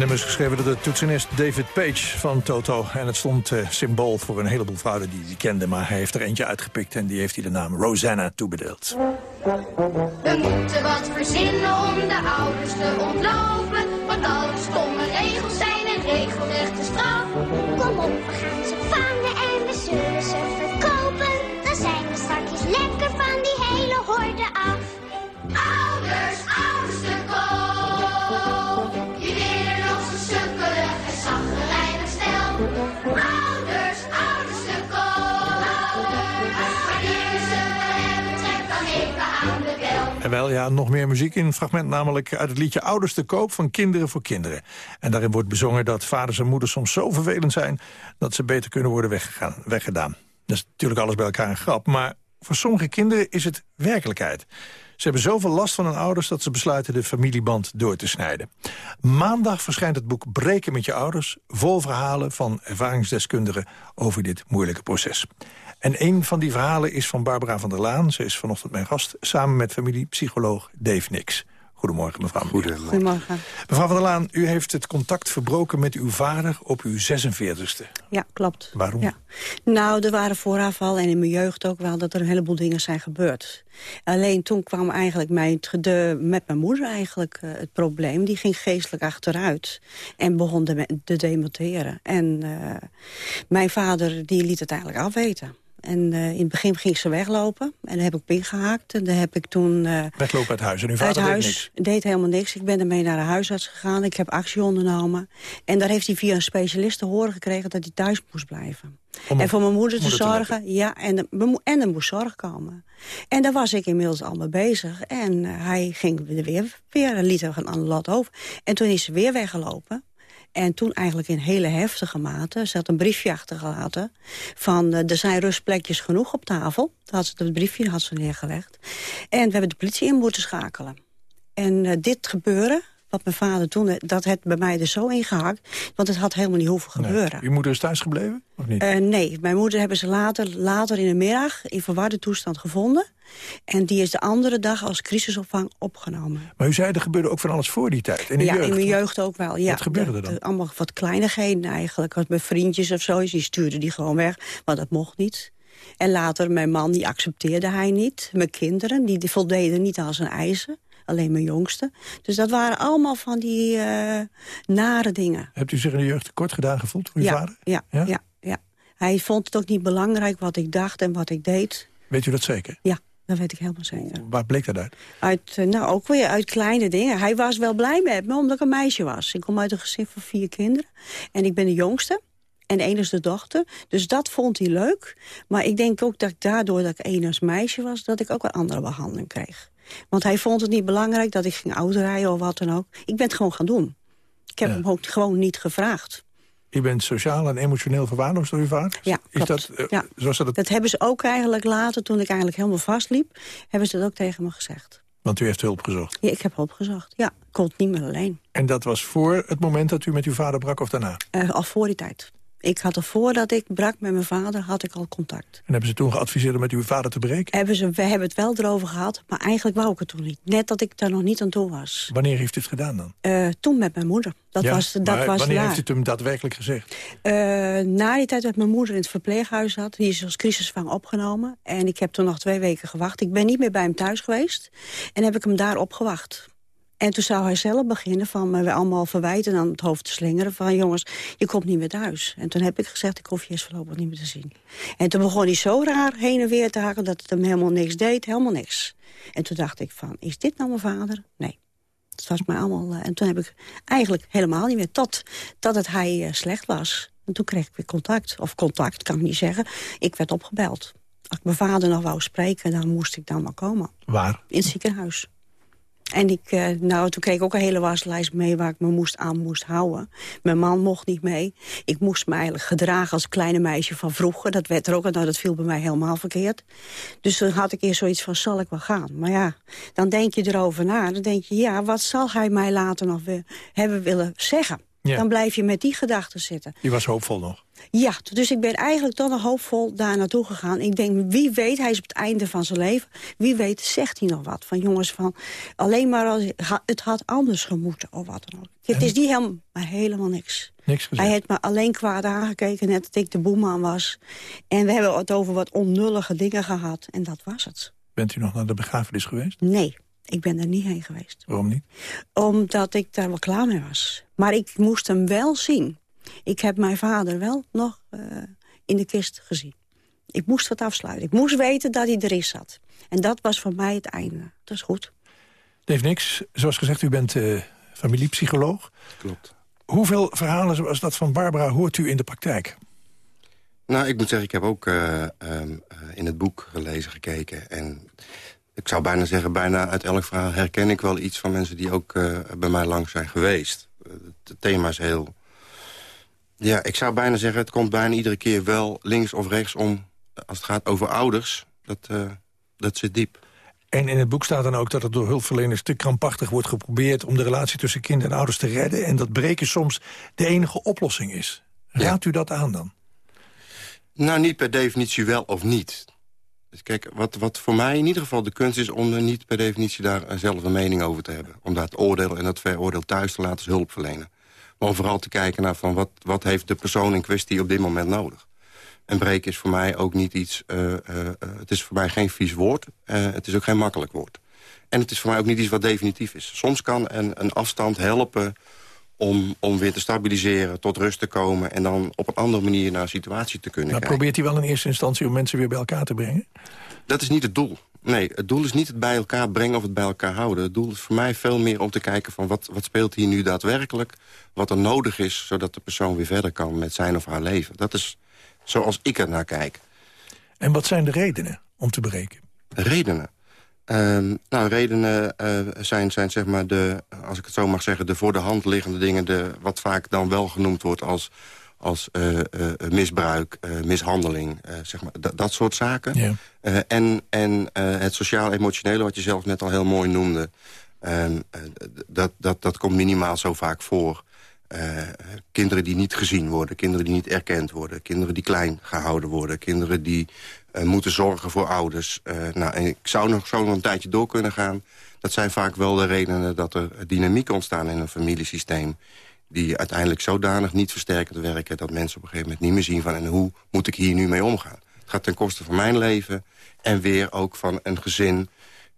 Nummers geschreven door de toetsenist David Page van Toto. En het stond eh, symbool voor een heleboel vrouwen die hij kende. Maar hij heeft er eentje uitgepikt en die heeft hij de naam Rosanna toebedeeld. We moeten wat verzinnen om de ouders te ontlopen. Want alle stomme regels zijn een regelrechte straf. Kom op, we gaan ze vangen En wel, ja, nog meer muziek in een fragment, namelijk uit het liedje Ouders te koop van Kinderen voor Kinderen. En daarin wordt bezongen dat vaders en moeders soms zo vervelend zijn dat ze beter kunnen worden weggegaan, weggedaan. Dat is natuurlijk alles bij elkaar een grap, maar voor sommige kinderen is het werkelijkheid. Ze hebben zoveel last van hun ouders dat ze besluiten de familieband door te snijden. Maandag verschijnt het boek Breken met je ouders... vol verhalen van ervaringsdeskundigen over dit moeilijke proces. En een van die verhalen is van Barbara van der Laan. Ze is vanochtend mijn gast, samen met familiepsycholoog Dave Nix. Goedemorgen, mevrouw. Goedemorgen. Goedemorgen. Mevrouw van der Laan, u heeft het contact verbroken met uw vader op uw 46e. Ja, klopt. Waarom? Ja. Nou, er waren vooraf al en in mijn jeugd ook wel dat er een heleboel dingen zijn gebeurd. Alleen toen kwam eigenlijk mijn, de, met mijn moeder eigenlijk eh, het probleem. Die ging geestelijk achteruit en begon te, te demonteren. En eh, mijn vader die liet het eigenlijk afweten. En eh, in het begin ging ze weglopen. En daar heb ik op ingehaakt. En daar heb ik toen... eh, Weglopen uit huis en uw uit vader deed huis niks. deed helemaal niks. Ik ben ermee naar de huisarts gegaan. Ik heb actie ondernomen. En daar heeft hij via een specialist te horen gekregen dat hij thuis moest blijven. Om en voor mijn moeder te moeder te zorgen. ja, en, en er moest zorg komen. En daar was ik inmiddels al mee bezig. En eh, hij ging er weer, weer liet er de lat over. En toen is ze weer weggelopen. En toen eigenlijk in hele heftige mate. Ze had een briefje achtergelaten. Van eh, er zijn rustplekjes genoeg op tafel. Dat had ze, dat briefje had ze neergelegd. En we hebben de politie in moeten schakelen. En eh, dit gebeuren, wat mijn vader toen... eh, dat het bij mij er zo ingehakt. Want het had helemaal niet hoeven gebeuren. Uw moeder is thuis gebleven, of niet? Eh, nee, mijn moeder hebben ze later, later in de middag in verwarde toestand gevonden. En die is de andere dag als crisisopvang opgenomen. Maar u zei, er gebeurde ook van alles voor die tijd. In de ja, jeugd. in mijn jeugd ook wel. Ja. Wat gebeurde er dan? de- allemaal wat kleinigheden eigenlijk. Wat Met vriendjes of zo, die stuurden die gewoon weg. Maar dat mocht niet. En later, mijn man, die accepteerde hij niet. Mijn kinderen, die, die voldeden niet aan zijn eisen. Alleen mijn jongste. Dus dat waren allemaal van die eh, nare dingen. Hebt u zich in de jeugd tekort gedaan gevoeld voor uw ja, vader? Ja, ja, ja, Hij vond het ook niet belangrijk wat ik dacht en wat ik deed. Weet u dat zeker? Ja, dat weet ik helemaal zeker. Waar bleek dat uit? Uit, eh, nou, ook weer uit kleine dingen. Hij was wel blij met me, omdat ik een meisje was. Ik kom uit een gezin van vier kinderen. En ik ben de jongste. En de enigste dochter. Dus dat vond hij leuk. Maar ik denk ook dat ik daardoor dat ik enig meisje was... dat ik ook een andere behandeling kreeg. Want hij vond het niet belangrijk dat ik ging autorijden of wat dan ook. Ik ben het gewoon gaan doen. Ik heb hem ook gewoon niet gevraagd. U bent sociaal en emotioneel verwaarloosd door uw vader? Ja, Is klopt. dat, eh, ja. zoals dat, Dat hebben ze ook eigenlijk later, toen ik eigenlijk helemaal vastliep... hebben ze dat ook tegen me gezegd. Want u heeft hulp gezocht. Ja, ik heb hulp gezocht. Ja, ik kon het niet meer alleen. En dat was voor het moment dat u met uw vader brak of daarna? Eh, al voor die tijd. Ik had er voordat ik brak met mijn vader, had ik al contact. En hebben ze toen geadviseerd om met uw vader te breken? Hebben ze, we hebben het wel erover gehad, maar eigenlijk wou ik het toen niet. Net dat ik daar nog niet aan toe was. Wanneer heeft u het gedaan dan? Eh, toen met mijn moeder. Dat Ja, was, dat maar was wanneer daar. heeft u het hem daadwerkelijk gezegd? Eh, na die tijd dat mijn moeder in het verpleeghuis zat... die is als crisisvang opgenomen. En ik heb toen nog twee weken gewacht. Ik ben niet meer bij hem thuis geweest. En heb ik hem daar opgewacht. En toen zou hij zelf beginnen van me allemaal verwijten aan het hoofd te slingeren. Van jongens, je komt niet meer thuis. En toen heb ik gezegd, ik hoef je eens voorlopig niet meer te zien. En toen begon hij zo raar heen en weer te haken dat het hem helemaal niks deed. Helemaal niks. En toen dacht ik van, is dit nou mijn vader? Nee. Het was mij allemaal... eh, en toen heb ik eigenlijk helemaal niet meer... tot, tot het hij eh, slecht was. En toen kreeg ik weer contact. Of contact, kan ik niet zeggen. Ik werd opgebeld. Als ik mijn vader nog wou spreken, dan moest ik dan maar komen. Waar? In het ziekenhuis. En ik, eh, nou, toen kreeg ik ook een hele waslijst mee waar ik me moest aan moest houden. Mijn man mocht niet mee. Ik moest me eigenlijk gedragen als kleine meisje van vroeger. Dat werd er ook, nou dat viel bij mij helemaal verkeerd. Dus toen had ik eerst zoiets van, zal ik wel gaan? Maar ja, dan denk je erover na. Dan denk je, ja, wat zal hij mij later nog weer hebben willen zeggen? Ja. Dan blijf je met die gedachten zitten. Die was hoopvol nog. Ja, dus ik ben eigenlijk nog hoopvol daar naartoe gegaan. Ik denk, wie weet, hij is op het einde van zijn leven. Wie weet, zegt hij nog wat. Van jongens, van alleen maar als, het had anders gemoeten of wat dan ook. Het is niet helemaal, maar helemaal niks. Niks Hij heeft me alleen kwaad aangekeken, net dat ik de boeman was. En we hebben het over wat onnullige dingen gehad. En dat was het. Bent u nog naar de begrafenis geweest? Nee, ik ben er niet heen geweest. Waarom niet? Omdat ik daar wel klaar mee was. Maar ik moest hem wel zien. Ik heb mijn vader wel nog eh, in de kist gezien. Ik moest het afsluiten. Ik moest weten dat hij erin zat. En dat was voor mij het einde. Dat is goed. Dave Nix, zoals gezegd, u bent eh, familiepsycholoog. Klopt. Hoeveel verhalen zoals dat van Barbara hoort u in de praktijk? Nou, ik moet zeggen, ik heb ook eh, ehm, eh, in het boek gelezen, gekeken. En ik zou bijna zeggen, bijna uit elk verhaal herken ik wel iets van mensen die ook eh, bij mij lang zijn geweest. Het thema is heel... Ja, ik zou bijna zeggen, het komt bijna iedere keer wel links of rechts om... als het gaat over ouders, dat, eh, dat zit diep. En in het boek staat dan ook dat het door hulpverleners te krampachtig wordt geprobeerd... om de relatie tussen kind en ouders te redden... en dat breken soms de enige oplossing is. Raadt u dat aan dan? Nou, niet per definitie wel of niet. Dus kijk, wat, wat voor mij in ieder geval de kunst is... om er niet per definitie daar eh, zelf een mening over te hebben. Om dat oordeel en dat veroordeel thuis te laten als hulp verlenen. Maar vooral te kijken naar van wat, wat heeft de persoon in kwestie op dit moment nodig. En breken is voor mij ook niet iets... eh, eh, eh, het is voor mij geen vies woord. het is ook geen makkelijk woord. En het is voor mij ook niet iets wat definitief is. Soms kan een, een afstand helpen om, om weer te stabiliseren, tot rust te komen... en dan op een andere manier naar een situatie te kunnen Maar kijken. probeert hij wel in eerste instantie om mensen weer bij elkaar te brengen? Dat is niet het doel. Nee, het doel is niet het bij elkaar brengen of het bij elkaar houden. Het doel is voor mij veel meer om te kijken van wat, wat speelt hier nu daadwerkelijk... wat er nodig is, zodat de persoon weer verder kan met zijn of haar leven. Dat is zoals ik er naar kijk. En wat zijn de redenen om te breken? Redenen? Ehm, nou, redenen eh, zijn, zijn zeg maar de, als ik het zo mag zeggen... de voor de hand liggende dingen... De, wat vaak dan wel genoemd wordt als, als eh, eh, misbruik, eh, mishandeling... zeg maar, dat- soort zaken. En en het sociaal-emotionele, wat je zelf net al heel mooi noemde... ehm, eh, dat, dat, dat komt minimaal zo vaak voor. Kinderen die niet gezien worden, kinderen die niet erkend worden... kinderen die klein gehouden worden, kinderen die moeten zorgen voor ouders. Nou, en ik zou nog zo nog een tijdje door kunnen gaan. Dat zijn vaak wel de redenen dat er dynamiek ontstaan in een familiesysteem... die uiteindelijk zodanig niet versterkend werken... dat mensen op een gegeven moment niet meer zien van... en hoe moet ik hier nu mee omgaan? Het gaat ten koste van mijn leven en weer ook van een gezin...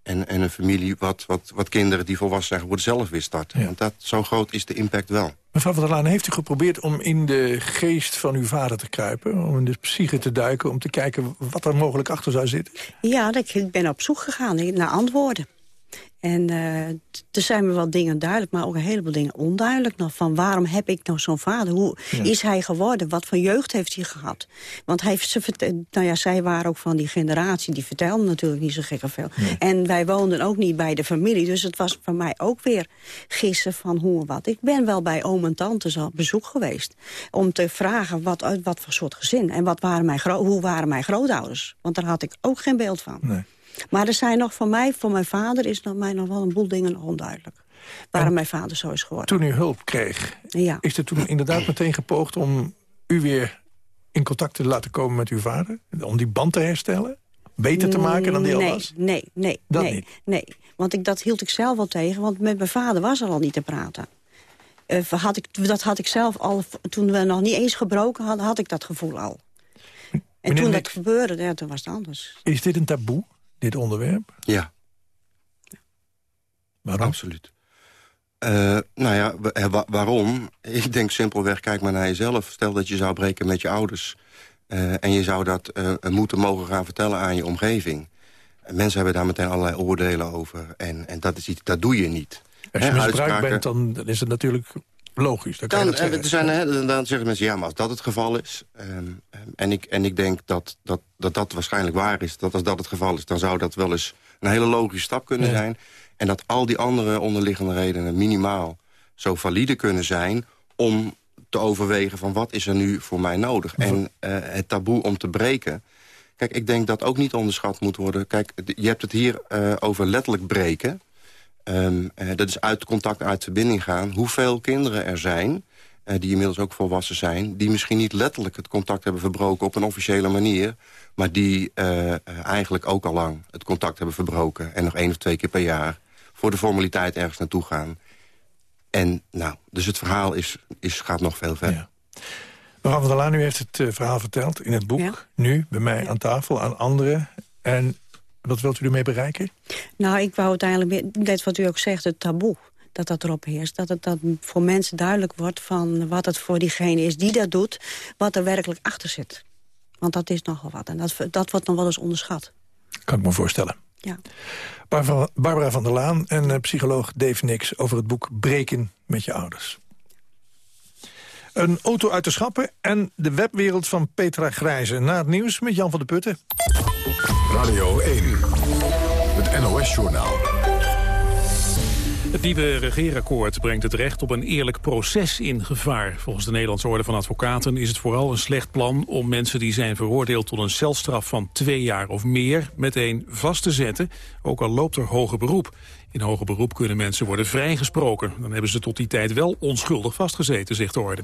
En, en een familie wat, wat, wat kinderen die volwassen zijn geworden zelf weer starten. Want dat, zo groot is de impact wel. Mevrouw van der Laan, heeft u geprobeerd om in de geest van uw vader te kruipen? Om in de psyche te duiken, om te kijken wat er mogelijk achter zou zitten? Ja, dat- ik ben op zoek gegaan naar antwoorden. En eh, er zijn me wel dingen duidelijk, maar ook een heleboel dingen onduidelijk nog. Van waarom heb ik nou zo'n vader? Hoe Ja. is hij geworden? Wat voor jeugd heeft hij gehad? Want hij, ze, verte- nou ja, zij waren ook van die generatie, die vertelden natuurlijk niet zo gek veel. En wij woonden ook niet bij de familie, dus het was voor mij ook weer gissen van hoe en wat. Ik ben wel bij oom en tantes op bezoek geweest. Om te vragen wat, uit wat voor soort gezin. En wat waren mijn hoe waren mijn grootouders? Want daar had ik ook geen beeld van. Nee. Maar er zijn nog voor mij, voor mijn vader, is nog mij nog wel een boel dingen nog onduidelijk. Waarom mijn vader zo is geworden. Toen u hulp kreeg, Ja. is er toen inderdaad meteen gepoogd... om u weer in contact te laten komen met uw vader? Om die band te herstellen? Beter te maken dan die al was? Nee, nee, Dat nee, niet? nee. Want ik, dat hield ik zelf wel tegen, want met mijn vader was er al niet te praten. Eh, had ik, dat had ik zelf al, toen we nog niet eens gebroken hadden, had ik dat gevoel al. En Meneer toen dat gebeurde, ja, toen was het anders. Is dit een taboe, dit onderwerp? Ja. Waarom? Absoluut. Eh, nou ja, wa- eh, wa- waarom? Ik denk simpelweg, kijk maar naar jezelf. Stel dat je zou breken met je ouders... eh, en je zou dat eh, moeten mogen gaan vertellen aan je omgeving. En mensen hebben daar meteen allerlei oordelen over. En, en dat, is iets, dat doe je niet. Als je misbruikt uitspraken- bent, dan is het natuurlijk logisch. Dan kan je dan, dat zeggen. eh, er zijn, hè, dan zeggen mensen, ja, maar als dat het geval is... ehm, ehm, en, ik, en ik denk dat dat, dat dat waarschijnlijk waar is, dat als dat het geval is... dan zou dat wel eens een hele logische stap kunnen Ja. zijn. En dat al die andere onderliggende redenen minimaal zo valide kunnen zijn... om te overwegen van wat is er nu voor mij nodig. En eh, het taboe om te breken... Kijk, ik denk dat ook niet onderschat moet worden. Kijk, je hebt het hier eh, over letterlijk breken... Ehm, eh, dat is uit contact, uit verbinding gaan. Hoeveel kinderen er zijn eh, die inmiddels ook volwassen zijn... die misschien niet letterlijk het contact hebben verbroken op een officiële manier... maar die eh, eh, eigenlijk ook al lang het contact hebben verbroken... en nog één of twee keer per jaar voor de formaliteit ergens naartoe gaan. En nou, dus het verhaal is, is, gaat nog veel verder. Mevrouw van der Laan, u heeft het verhaal verteld in het boek. Nu, bij mij aan tafel, aan anderen. En wat wilt u ermee bereiken? Nou, ik wou uiteindelijk, net wat u ook zegt, het taboe. Dat dat erop heerst. Dat het dat voor mensen duidelijk wordt van wat het voor diegene is die dat doet. Wat er werkelijk achter zit. Want dat is nogal wat. En dat, dat wordt nog wel eens onderschat. Kan ik me voorstellen. Ja. Barbara, Barbara van der Laan en eh, psycholoog Dave Nix... over het boek Breken met je ouders. Een auto uit de schappen en de webwereld van Petra Grijze. Na het nieuws met Jan van der Putten. Radio 1, het NOS-journaal. Het nieuwe regeerakkoord brengt het recht op een eerlijk proces in gevaar. Volgens de Nederlandse Orde van Advocaten is het vooral een slecht plan... om mensen die zijn veroordeeld tot een celstraf van twee jaar of meer... meteen vast te zetten, ook al loopt er hoger beroep. In hoger beroep kunnen mensen worden vrijgesproken. Dan hebben ze tot die tijd wel onschuldig vastgezeten, zegt de Orde.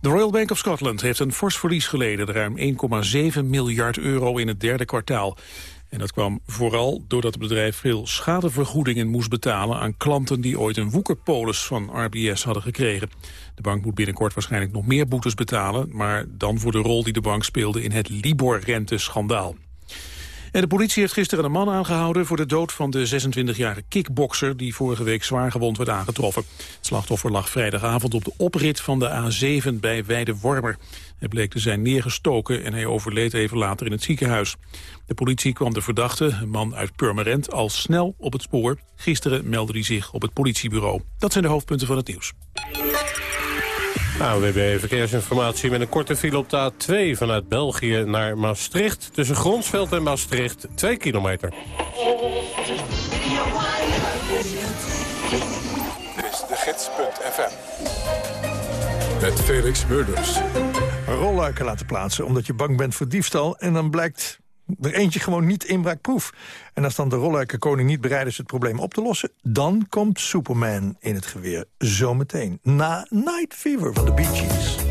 De Royal Bank of Scotland heeft een fors verlies geleden... ruim 1,7 miljard euro in het derde kwartaal. En dat kwam vooral doordat het bedrijf veel schadevergoedingen moest betalen... aan klanten die ooit een woekerpolis van RBS hadden gekregen. De bank moet binnenkort waarschijnlijk nog meer boetes betalen... maar dan voor de rol die de bank speelde in het Libor-renteschandaal. De politie heeft gisteren een man aangehouden voor de dood van de 26-jarige kickbokser die vorige week zwaar gewond werd aangetroffen. Het slachtoffer lag vrijdagavond op de oprit van de A7 bij Weidewormer. Hij bleek te zijn neergestoken en hij overleed even later in het ziekenhuis. De politie kwam de verdachte, een man uit Purmerend, al snel op het spoor. Gisteren meldde hij zich op het politiebureau. Dat zijn de hoofdpunten van het nieuws. AWB Verkeersinformatie met een korte file op de A2 vanuit België naar Maastricht. Tussen Gronsveld en Maastricht, 2 kilometer. Dit is de gids.fm. Met Felix Murders. Rolluiken laten plaatsen omdat je bang bent voor diefstal... en dan blijkt er eentje gewoon niet inbraakproef. En als dan de rolluikenkoning niet bereid is het probleem op te lossen... dan komt Superman in het geweer. Zometeen. Na Night Fever van de Bee Gees.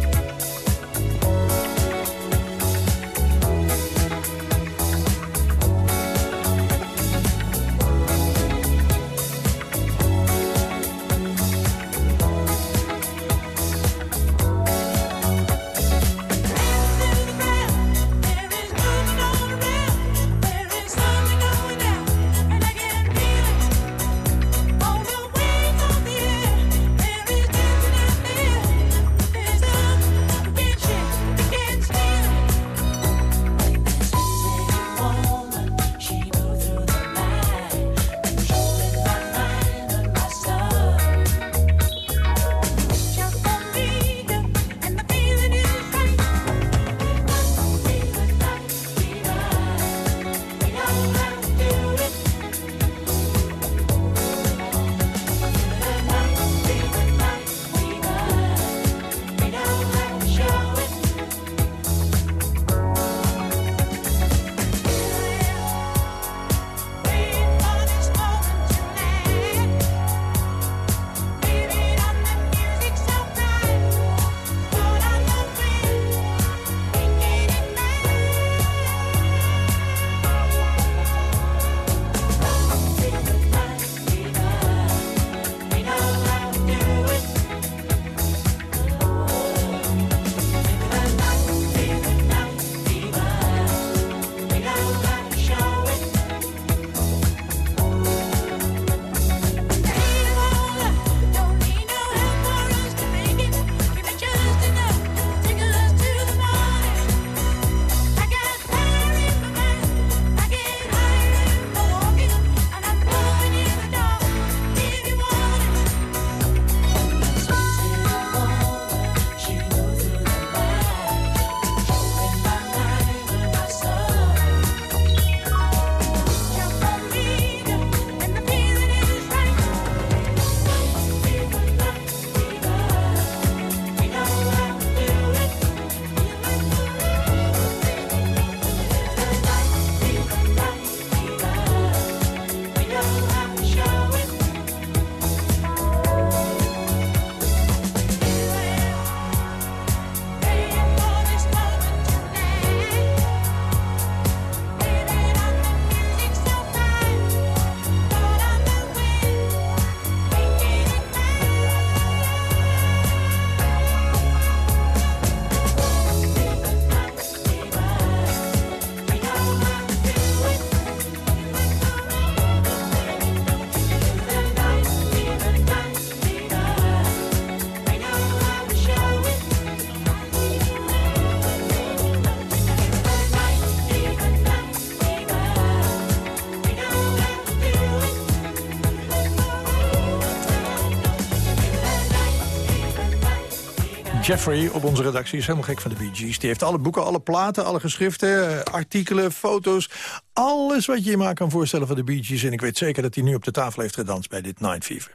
Jeffrey op onze redactie is helemaal gek van de Bee Gees. Die heeft alle boeken, alle platen, alle geschriften, eh, artikelen, foto's. Alles wat je je maar kan voorstellen van de Bee Gees. En ik weet zeker dat hij nu op de tafel heeft gedanst bij dit Night Fever.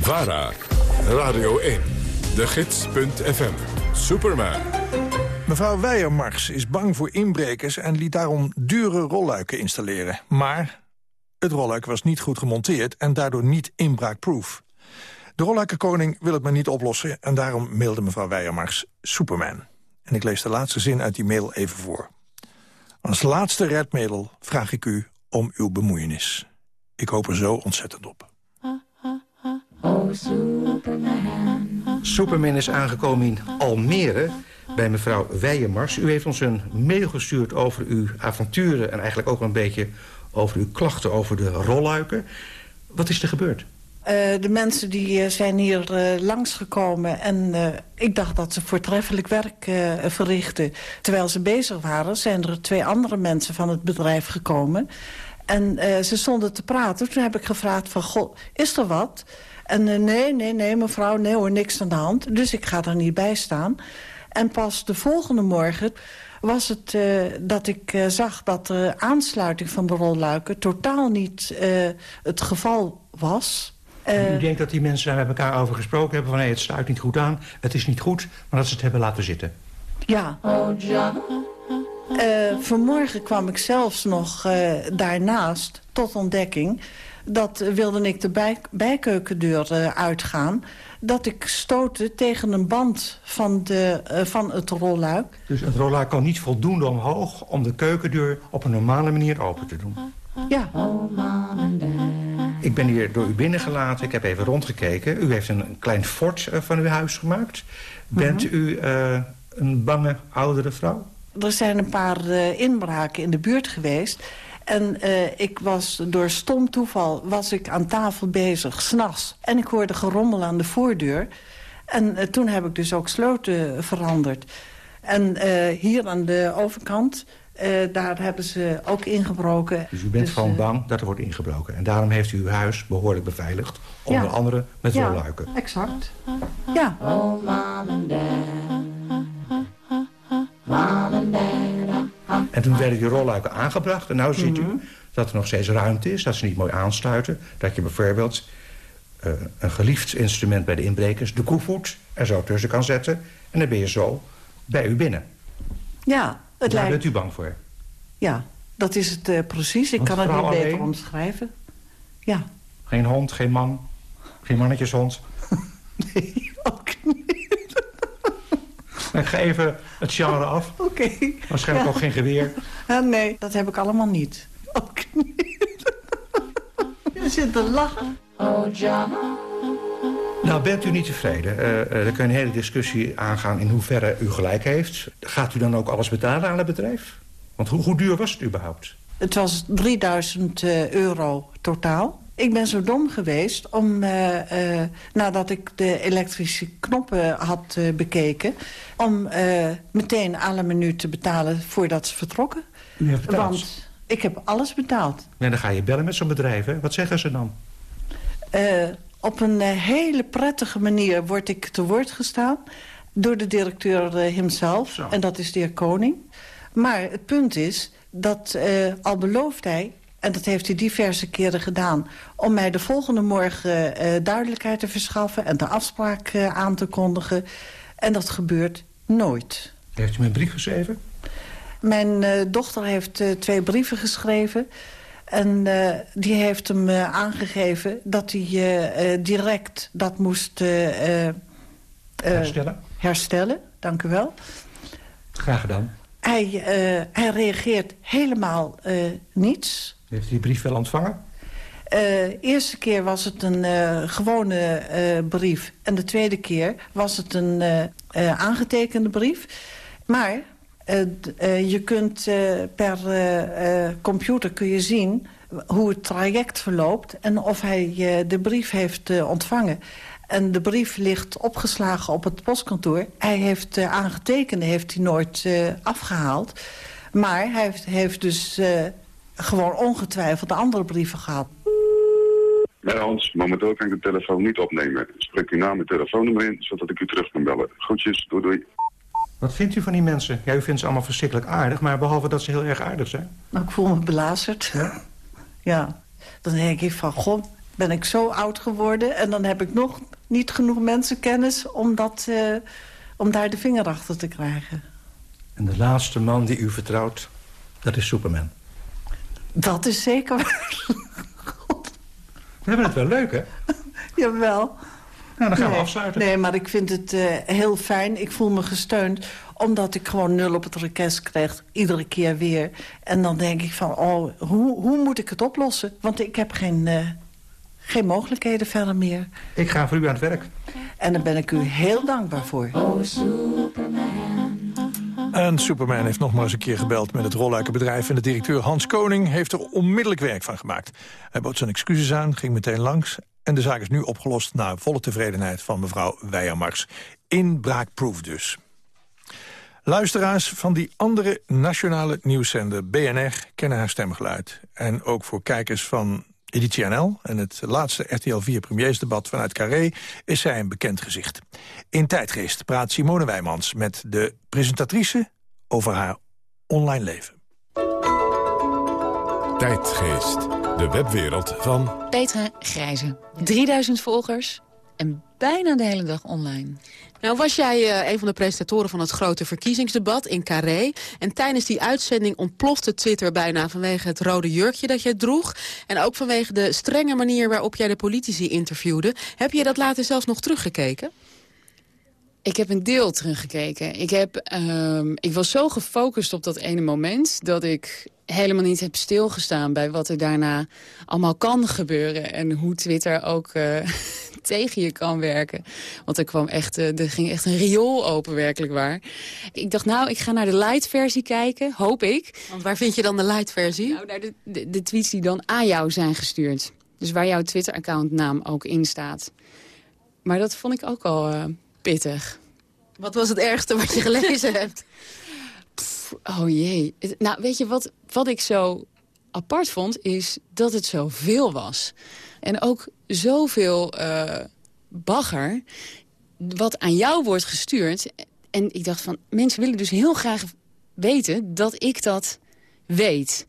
VARA, Radio 1, de gids.fm, Superman. Mevrouw Weijermars is bang voor inbrekers en liet daarom dure rolluiken installeren. Maar het rolluik was niet goed gemonteerd en daardoor niet inbraakproof. De rolluikenkoning wil het maar niet oplossen... en daarom mailde mevrouw Weijermars Superman. En ik lees de laatste zin uit die mail even voor. Als laatste redmiddel vraag ik u om uw bemoeienis. Ik hoop er zo ontzettend op. Superman is aangekomen in Almere bij mevrouw Weijermars. U heeft ons een mail gestuurd over uw avonturen... en eigenlijk ook een beetje over uw klachten over de rolluiken. Wat is er gebeurd? Eh, de mensen die eh, zijn hier eh, langsgekomen en ik dacht dat ze voortreffelijk werk verrichten. Terwijl ze bezig waren zijn er twee andere mensen van het bedrijf gekomen. En ze stonden te praten. Toen heb ik gevraagd van, goh, is er wat? En nee, nee, nee, mevrouw, nee hoor, niks aan de hand. Dus ik ga er niet bij staan. En pas de volgende morgen was het dat ik zag dat de aansluiting van de rolluiken... totaal niet het geval was... u denkt dat die mensen daar met elkaar over gesproken hebben... van nee, het sluit niet goed aan, het is niet goed... maar dat ze het hebben laten zitten. Ja. Eh, vanmorgen kwam ik zelfs nog eh, daarnaast tot ontdekking... dat eh, wilde ik de bij, bijkeukendeur eh, uitgaan... dat ik stootte tegen een band van, de, eh, van het rolluik. Dus het rolluik kan niet voldoende omhoog... om de keukendeur op een normale manier open te doen. Ja. Ik ben hier door u binnengelaten, ik heb even rondgekeken. U heeft een klein fort eh, van uw huis gemaakt. Bent Mhm. u eh, een bange oudere vrouw? Er zijn een paar eh, inbraken in de buurt geweest. En ik was door stom toeval was ik aan tafel bezig, s'nachts. En ik hoorde gerommel aan de voordeur. En toen heb ik dus ook sloten veranderd. En hier aan de overkant, daar hebben ze ook ingebroken. Dus u bent Dus, gewoon eh, bang dat er wordt ingebroken. En daarom heeft u uw huis behoorlijk beveiligd. Onder Ja. andere met ja, rolluiken. exact. Ja. En toen werden die rolluiken aangebracht. En nu ziet Mhm. u dat er nog steeds ruimte is. Dat ze niet mooi aansluiten. Dat je bijvoorbeeld eh, een geliefd instrument bij de inbrekers... de koevoet er zo tussen kan zetten. En dan ben je zo bij u binnen. Ja, het Daar lijkt... bent u bang voor. Ja, dat is het eh, precies. Ik Want kan het niet beter omschrijven. Ja. Geen hond, geen man, geen mannetjeshond. Nee, ook niet. Ik ga even het genre af. Oké. Waarschijnlijk Ja. ook geen geweer. Ah, nee, dat heb ik allemaal niet. Ook niet. Je zit te lachen. Oh. Nou, bent u niet tevreden? Eh, dan kun je een hele discussie aangaan in hoeverre u gelijk heeft. Gaat u dan ook alles betalen aan het bedrijf? Want hoe, hoe duur was het überhaupt? Het was 3000 eh, euro totaal. Ik ben zo dom geweest om, nadat ik de elektrische knoppen had bekeken... om meteen alle minuut te betalen voordat ze vertrokken. U heeft betaald. Want ik heb alles betaald. En dan ga je bellen met zo'n bedrijf, hè? Wat zeggen ze dan? Op een eh, hele prettige manier word ik te woord gestaan... door de directeur eh, himself, en dat is de heer Koning. Maar het punt is dat eh, al belooft hij... en dat heeft hij diverse keren gedaan... om mij de volgende morgen duidelijkheid te verschaffen... en de afspraak aan te kondigen. En dat gebeurt nooit. Heeft u een brief geschreven? Mijn dochter heeft twee brieven geschreven. En eh, die heeft hem eh, aangegeven dat hij eh, direct dat moest Herstellen? herstellen. Dank u wel. Graag gedaan. Hij, hij reageert helemaal niets. Heeft u die brief wel ontvangen? De eerste keer was het een gewone brief. En de tweede keer was het een aangetekende brief. Maar je kunt eh, per eh, eh, computer kun je zien hoe het traject verloopt... en of hij eh, de brief heeft eh, ontvangen. En de brief ligt opgeslagen op het postkantoor. Hij heeft eh, aangetekende, heeft hij nooit eh, afgehaald. Maar hij heeft, heeft dus eh, gewoon ongetwijfeld de andere brieven gehad. Nee, Hans, momenteel kan ik de telefoon niet opnemen. Spreek uw naam en telefoonnummer in, zodat ik u terug kan bellen. Groetjes, doei doei. Wat vindt u van die mensen? Ja, u vindt ze allemaal verschrikkelijk aardig, maar behalve dat ze heel erg aardig zijn. Nou, ik voel me belazerd. Ja? Ja. Dan denk ik van, goh, ben ik zo oud geworden... en dan heb ik nog niet genoeg mensenkennis om, dat, eh, om daar de vinger achter te krijgen. En de laatste man die u vertrouwt, dat is Superman. Dat is zeker waar. We hebben het wel leuk, hè? Jawel. Nou, dan gaan we afsluiten. Nee, maar ik vind het eh, heel fijn. Ik voel me gesteund omdat ik gewoon nul op het rekest krijg. Iedere keer weer. En dan denk ik van, oh, hoe, hoe moet ik het oplossen? Want ik heb geen, eh, geen mogelijkheden verder meer. Ik ga voor u aan het werk. En daar ben ik u heel dankbaar voor. En Superman heeft nog maar eens een keer gebeld met het rolluikenbedrijf... en de directeur Hans Koning heeft er onmiddellijk werk van gemaakt. Hij bood zijn excuses aan, ging meteen langs... en de zaak is nu opgelost naar volle tevredenheid van mevrouw Weijermars. Inbraakproof dus. Luisteraars van die andere nationale nieuwszender BNR kennen haar stemgeluid. En ook voor kijkers van Editie NL en het laatste RTL 4 premiersdebat vanuit Carré is zij een bekend gezicht. In Tijdgeest praat Simone Wijmans met de presentatrice over haar online leven. Tijdgeest, de webwereld van... Petra Grijze, 3000 volgers en bijna de hele dag online. Nou was jij eh, een van de presentatoren van het grote verkiezingsdebat in Carré. En tijdens die uitzending ontplofte Twitter bijna vanwege het rode jurkje dat jij droeg. En ook vanwege de strenge manier waarop jij de politici interviewde. Heb je dat later zelfs nog teruggekeken? Ik heb een deel teruggekeken. Ik, heb, ehm, ik was zo gefocust op dat ene moment... dat ik helemaal niet heb stilgestaan bij wat er daarna allemaal kan gebeuren. En hoe Twitter ook eh, tegen je kan werken. Want er, kwam echt, eh, er ging echt een riool open, werkelijk waar. Ik dacht, nou, ik ga naar de light versie kijken, hoop ik. Want waar vind je dan de light versie? Nou, naar de, de, de tweets die dan aan jou zijn gestuurd. Dus waar jouw Twitter-account naam ook in staat. Maar dat vond ik ook al uh, pittig. Wat was het ergste wat je gelezen hebt? Pff, oh jee. Nou, weet je wat, wat ik zo apart vond, is dat het zoveel was. En ook zoveel uh, bagger wat aan jou wordt gestuurd. En ik dacht van, mensen willen dus heel graag weten dat ik dat weet.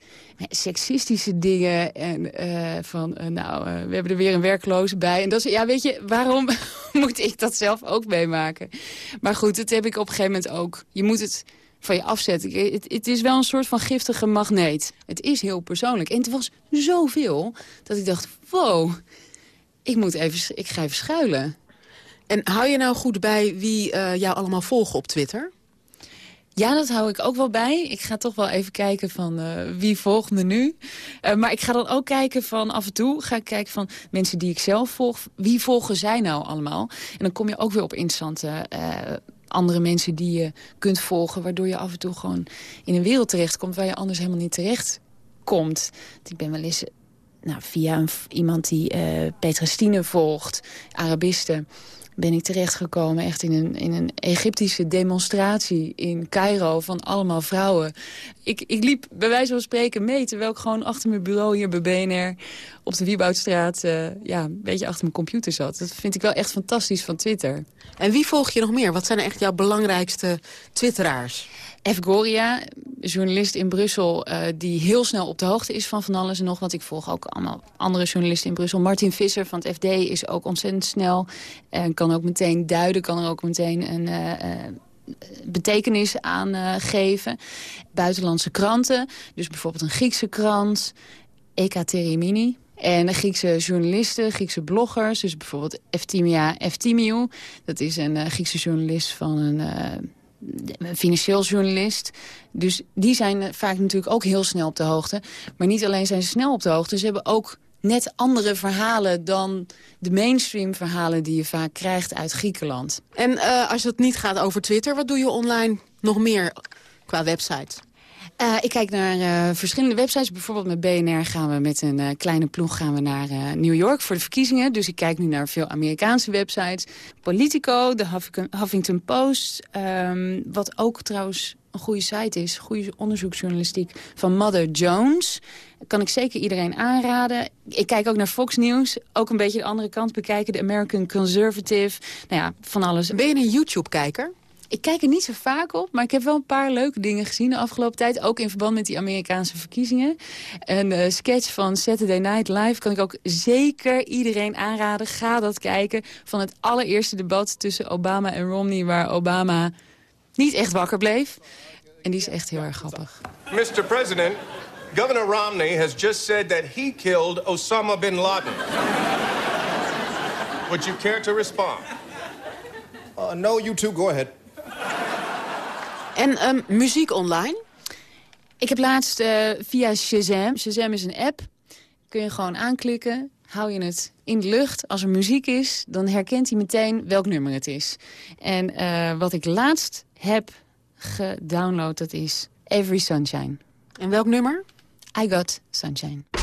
Seksistische dingen en uh, van, uh, nou, uh, we hebben er weer een werkloze bij. En dat is, ja, weet je, waarom moet ik dat zelf ook meemaken? Maar goed, dat heb ik op een gegeven moment ook. Je moet het van je afzetten. Het, het, is wel een soort van giftige magneet. Het is heel persoonlijk. En het was zoveel dat ik dacht, wow, ik, moet even, ik ga even schuilen. En hou je nou goed bij wie jou allemaal volgen op Twitter? Ja, dat hou ik ook wel bij. Ik ga toch wel even kijken van uh, wie volgt me nu. Uh, maar ik ga dan ook kijken van af en toe... ga ik kijken van mensen die ik zelf volg. Wie volgen zij nou allemaal? En dan kom je ook weer op interessante andere mensen die je kunt volgen... waardoor je af en toe gewoon in een wereld terechtkomt... waar je anders helemaal niet terecht komt. Ik ben wel eens nou, via iemand die uh, Petra Stine volgt, Arabisten... ben ik terechtgekomen echt in een, in een Egyptische demonstratie in Cairo... van allemaal vrouwen. Ik, ik liep bij wijze van spreken mee... terwijl ik gewoon achter mijn bureau hier bij BNR... op de Wieboudstraat uh, ja, een beetje achter mijn computer zat. Dat vind ik wel echt fantastisch van Twitter. En wie volg je nog meer? Wat zijn echt jouw belangrijkste twitteraars? F. Goria, journalist in Brussel, uh, die heel snel op de hoogte is van van alles en nog. Want ik volg ook allemaal andere journalisten in Brussel. Martin Visser van het FD is ook ontzettend snel. En kan ook meteen duiden, kan er ook meteen een... Uh, betekenis aan uh, geven. Buitenlandse kranten, dus bijvoorbeeld een Griekse krant, Ekaterimini. En Griekse journalisten, Griekse bloggers, dus bijvoorbeeld Eftimia Eftimiou. Dat is een uh, Griekse journalist van een... Uh, een financieel journalist. Dus die zijn vaak natuurlijk ook heel snel op de hoogte. Maar niet alleen zijn ze snel op de hoogte, ze hebben ook net andere verhalen dan de mainstream verhalen die je vaak krijgt uit Griekenland. En als het niet gaat over Twitter, wat doe je online nog meer qua website? Eh, ik kijk naar eh, verschillende websites. Bijvoorbeeld met BNR gaan we met een eh, kleine ploeg gaan we naar New York voor de verkiezingen. Dus ik kijk nu naar veel Amerikaanse websites. Politico, de Huffington, Huffington Post. ehm, wat ook trouwens een goede site is, goede onderzoeksjournalistiek van Mother Jones. Kan ik zeker iedereen aanraden. Ik kijk ook naar Fox News. Ook een beetje de andere kant bekijken. De American Conservative. Nou ja, van alles. Ben je een YouTube-kijker? Ik kijk er niet zo vaak op, maar ik heb wel een paar leuke dingen gezien de afgelopen tijd. Ook in verband met die Amerikaanse verkiezingen. Een eh, sketch van Saturday Night Live kan ik ook zeker iedereen aanraden. Ga dat kijken van het allereerste debat tussen Obama en Romney... waar Obama niet echt wakker bleef. En die is echt heel erg grappig. Mr. President, Governor Romney has just said that he killed Osama bin Laden. Would you care to respond? Uh, no, you two, go ahead. En ehm, muziek online? Ik heb laatst eh, via Shazam. Shazam is een app. Kun je gewoon aanklikken. Hou je het in de lucht. Als er muziek is, dan herkent hij meteen welk nummer het is. En eh, wat ik laatst heb gedownload, dat is Every Sunshine. En welk nummer? I Got Sunshine.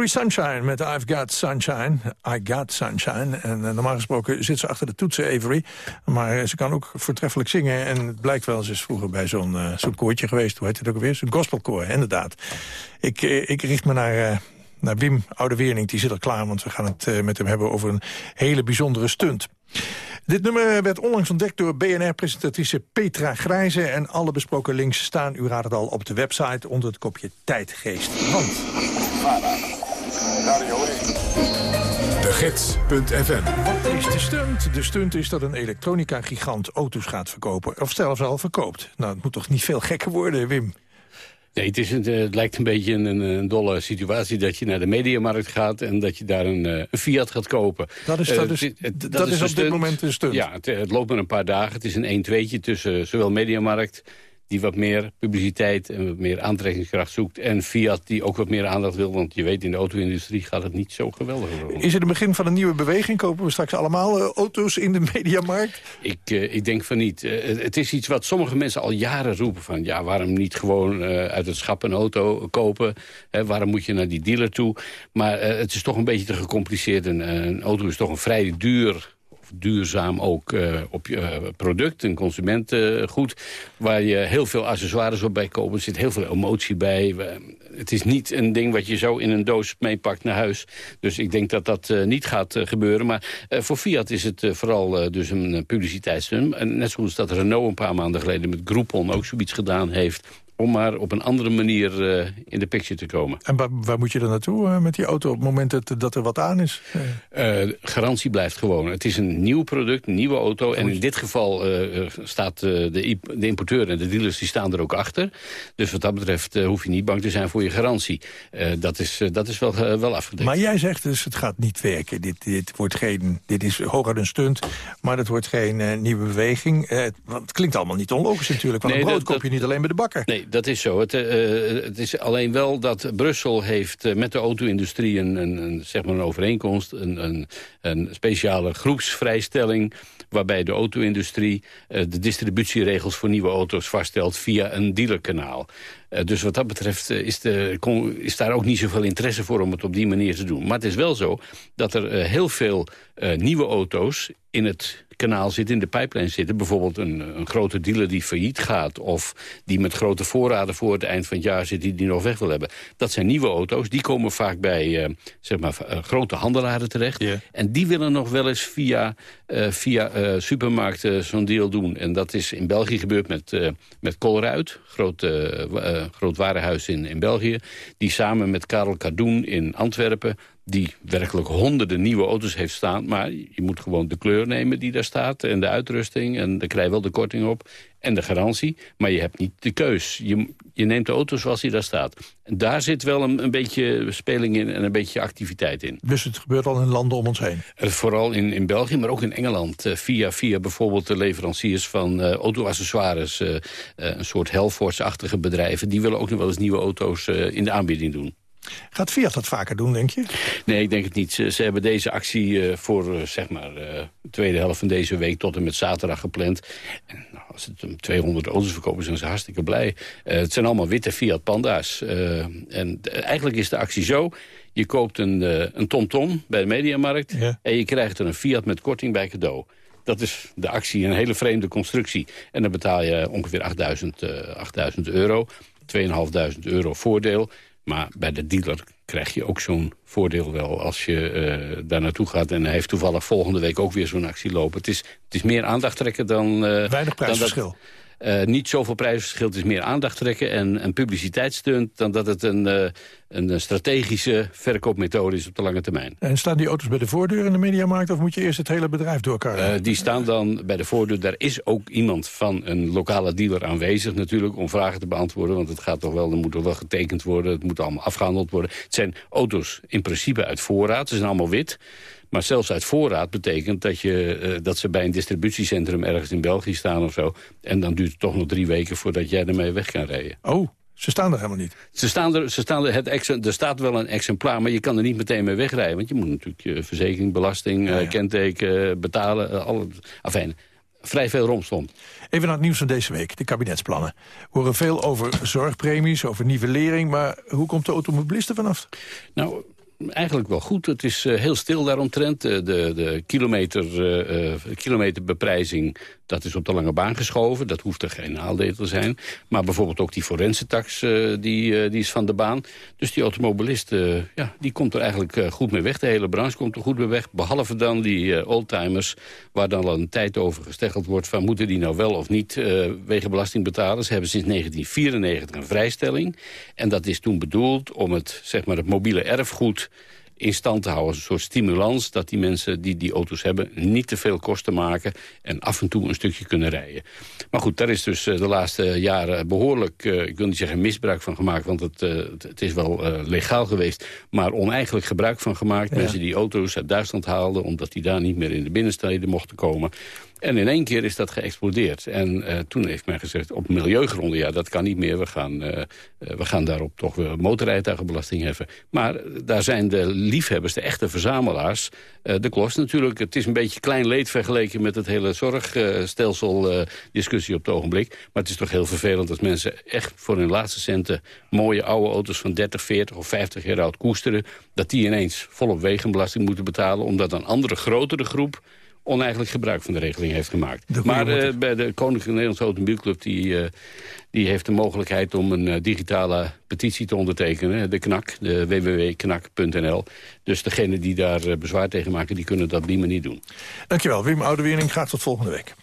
Avery Sunshine met I've Got Sunshine. I Got Sunshine. En eh, normaal gesproken zit ze achter de toetsen, Avery. Maar eh, ze kan ook voortreffelijk zingen. En het blijkt wel, ze is vroeger bij zo'n zo'n koortje geweest. Hoe heet het ook alweer? Zo'n gospelkoor, inderdaad. Ik, ik richt me naar, Nou, Wim Oudeweernink die zit al klaar, want we gaan het met hem hebben over een hele bijzondere stunt. Dit nummer werd onlangs ontdekt door BNR-presentatrice Petra Grijze... en alle besproken links staan, u raadt het al, op de website... onder het kopje Tijdgeest. Want... De Gids.fm Wat is de stunt? De stunt is dat een elektronica-gigant auto's gaat verkopen. Of zelfs al verkoopt. Nou, het moet toch niet veel gekker worden, Wim? Nee, het, is een, eh, het lijkt een beetje een, een, dolle situatie dat je naar de mediamarkt gaat... en dat je daar een, eh, een Fiat gaat kopen. Dat is- Eh, dat is- het- het- dat is op dit moment een stunt. Ja, het, het loopt maar een paar dagen. Het is een 1-2'tje tussen zowel mediamarkt die wat meer publiciteit en wat meer aantrekkingskracht zoekt... en Fiat die ook wat meer aandacht wil, want je weet in de auto-industrie gaat het niet zo geweldig. over. Is het een begin van een nieuwe beweging? Kopen we straks allemaal eh, auto's in de mediamarkt? Ik, eh, ik denk van niet. Eh, het- het is iets wat sommige mensen al jaren roepen van... ja, waarom niet gewoon uit het schap een auto kopen? Waarom moet je naar die dealer toe? Maar het is toch een beetje te gecompliceerd. Een, een auto is toch een vrij duur duurzaam ook eh, op je eh, product, een consumentengoed... waar je heel veel accessoires op bij koopt. Er zit heel veel emotie bij. Het is niet een ding wat je zo in een doos meepakt naar huis. Dus ik denk dat dat eh, niet gaat gebeuren. Maar voor Fiat is het vooral dus een publiciteitsstunt. En net zoals dat Renault een paar maanden geleden met Groupon ook zoiets gedaan heeft om maar op een andere manier eh, in de picture te komen. En waar, waar moet je dan naartoe eh, met die auto op het moment dat, dat er wat aan is? Eh, garantie blijft gewoon. Het is een nieuw product, een nieuwe auto. En in dit geval staat de, de importeur en de dealers die staan er ook achter. Dus wat dat betreft hoef je niet bang te zijn voor je garantie. Dat, is, dat is wel, wel afgedekt. Maar jij zegt dus, het gaat niet werken. Dit, dit, wordt geen, dit is hooguit een stunt, maar het wordt geen nieuwe beweging. Het- want het klinkt allemaal niet onlogisch natuurlijk. Want Nee, een brood dat- koop je niet alleen bij de bakker. Nee, dat is zo. Het, eh, het is alleen wel dat Brussel heeft eh, met de auto-industrie een, een, een, zeg maar een overeenkomst, een, een, een speciale groepsvrijstelling, waarbij de auto-industrie eh, de distributieregels voor nieuwe auto's vaststelt via een dealerkanaal. Eh, dus wat dat betreft eh, is, de, is daar ook niet zoveel interesse voor om het op die manier te doen. Maar het is wel zo dat er eh, heel veel eh, nieuwe auto's in het kanaal zitten, in de pipeline zitten. Bijvoorbeeld een, een grote dealer die failliet gaat... of die met grote voorraden voor het eind van het jaar zit... die die nog weg wil hebben. Dat zijn nieuwe auto's. Die komen vaak bij eh, zeg maar, eh, grote handelaren terecht. En die willen nog wel eens via, eh, via supermarkten zo'n deal doen. En dat is in België gebeurd met, met Colruyt, groot, groot warenhuis in, in België... die samen met Karel Kadoen in Antwerpen die werkelijk honderden nieuwe auto's heeft staan. Maar je moet gewoon de kleur nemen die daar staat... en de uitrusting, en daar krijg je wel de korting op... en de garantie, maar je hebt niet de keus. Je, je neemt de auto zoals die daar staat. En daar zit wel een, een beetje speling in en een beetje activiteit in. Dus het gebeurt al in landen om ons heen. Eh, Vooral in, in België, maar ook in Engeland. Eh, via, via bijvoorbeeld de leveranciers van eh auto-accessoires... een soort Helforce-achtige bedrijven... die willen ook nog wel eens nieuwe auto's in de aanbieding doen. Gaat Fiat dat vaker doen, denk je? Nee, ik denk het niet. Ze, ze hebben deze actie eh, voor eh, zeg maar eh, de tweede helft van deze week tot en met zaterdag gepland. En nou, als het om 200 auto's verkopen, zijn ze hartstikke blij. Het zijn allemaal witte Fiat Panda's. En eigenlijk is de actie zo. Je koopt een, een TomTom bij de Mediamarkt en je krijgt er een Fiat met korting bij cadeau. Dat is de actie, een hele vreemde constructie. En dan betaal je ongeveer 8000, eh 8000 euro. 2500 euro voordeel. Maar bij de dealer krijg je ook zo'n voordeel wel als je eh, daar naartoe gaat. En hij heeft toevallig volgende week ook weer zo'n actie lopen. Het is, het is meer aandacht trekken dan... eh, Weinig dan dat- eh, niet zoveel prijsverschil, het is meer aandacht trekken en een publiciteitsstunt... dan dat het een, eh, een eh, strategische verkoopmethode is op de lange termijn. En staan die auto's bij de voordeur in de mediamarkt... of moet je eerst het hele bedrijf doorkarren? Eh, die staan dan bij de voordeur. Daar is ook iemand van een lokale dealer aanwezig natuurlijk... om vragen te beantwoorden, want het gaat toch wel... er moet toch wel getekend worden, het moet allemaal afgehandeld worden. Het zijn auto's in principe uit voorraad, ze zijn allemaal wit... Maar zelfs uit voorraad betekent dat, je, eh, dat ze bij een distributiecentrum ergens in België staan of zo. En dan duurt het toch nog drie weken voordat jij ermee weg kan rijden. Oh, ze staan er helemaal niet. Ze staan er, ze staan er, het ex- er staat wel een exemplaar, maar je kan er niet meteen mee wegrijden. Want je moet natuurlijk je verzekering, belasting, eh, kenteken, eh, betalen. alle, afijn, vrij veel romslomp. Even naar het nieuws van deze week, de kabinetsplannen. We horen veel over zorgpremies, over nivellering... maar hoe komt de automobilist er vanaf? Nou, eigenlijk wel goed. Het is eh, heel stil daaromtrent. Eh, de, de kilometer, eh, kilometerbeprijzing Dat is op de lange baan geschoven. Dat hoeft er geen nadeel te zijn. Maar bijvoorbeeld ook die forensentax, uh, die, uh, die is van de baan. Dus die automobilist, uh, ja, die komt er eigenlijk goed mee weg. De hele branche komt er goed mee weg. Behalve dan die oldtimers, waar dan al een tijd over gesteggeld wordt... van moeten die nou wel of niet wegenbelasting betalen. Ze hebben sinds 1994 een vrijstelling. En dat is toen bedoeld om het, zeg maar, het mobiele erfgoed in stand te houden. Een soort stimulans dat die mensen die die auto's hebben... niet te veel kosten maken en af en toe een stukje kunnen rijden. Maar goed, daar is dus de laatste jaren behoorlijk... ik wil niet zeggen misbruik van gemaakt... want het, het is wel legaal geweest... maar oneigenlijk gebruik van gemaakt. Ja. Mensen die auto's uit Duitsland haalden... omdat die daar niet meer in de binnensteden mochten komen... En in één keer is dat geëxplodeerd. En uh, toen heeft men gezegd, op milieugronden, ja, dat kan niet meer. We gaan, uh, uh, we gaan daarop toch weer motorrijtuigenbelasting heffen. Maar daar zijn de liefhebbers, de echte verzamelaars, de klos natuurlijk. Het is een beetje klein leed vergeleken met het hele zorgstelsel discussie op het ogenblik. Maar het is toch heel vervelend als mensen echt voor hun laatste centen... mooie oude auto's van 30, 40 of 50 jaar oud koesteren... dat die ineens volop wegenbelasting moeten betalen... omdat een andere grotere groep oneigenlijk gebruik van de regeling heeft gemaakt. Maar uh, bij de Koninklijke Nederlandse Automobielclub... die, uh, die heeft de mogelijkheid om een uh, digitale petitie te ondertekenen. De KNAK, de www.knak.nl. Dus degene die daar bezwaar tegen maken... die kunnen dat op die manier doen. Dankjewel, Wim Oudewering. Graag tot volgende week.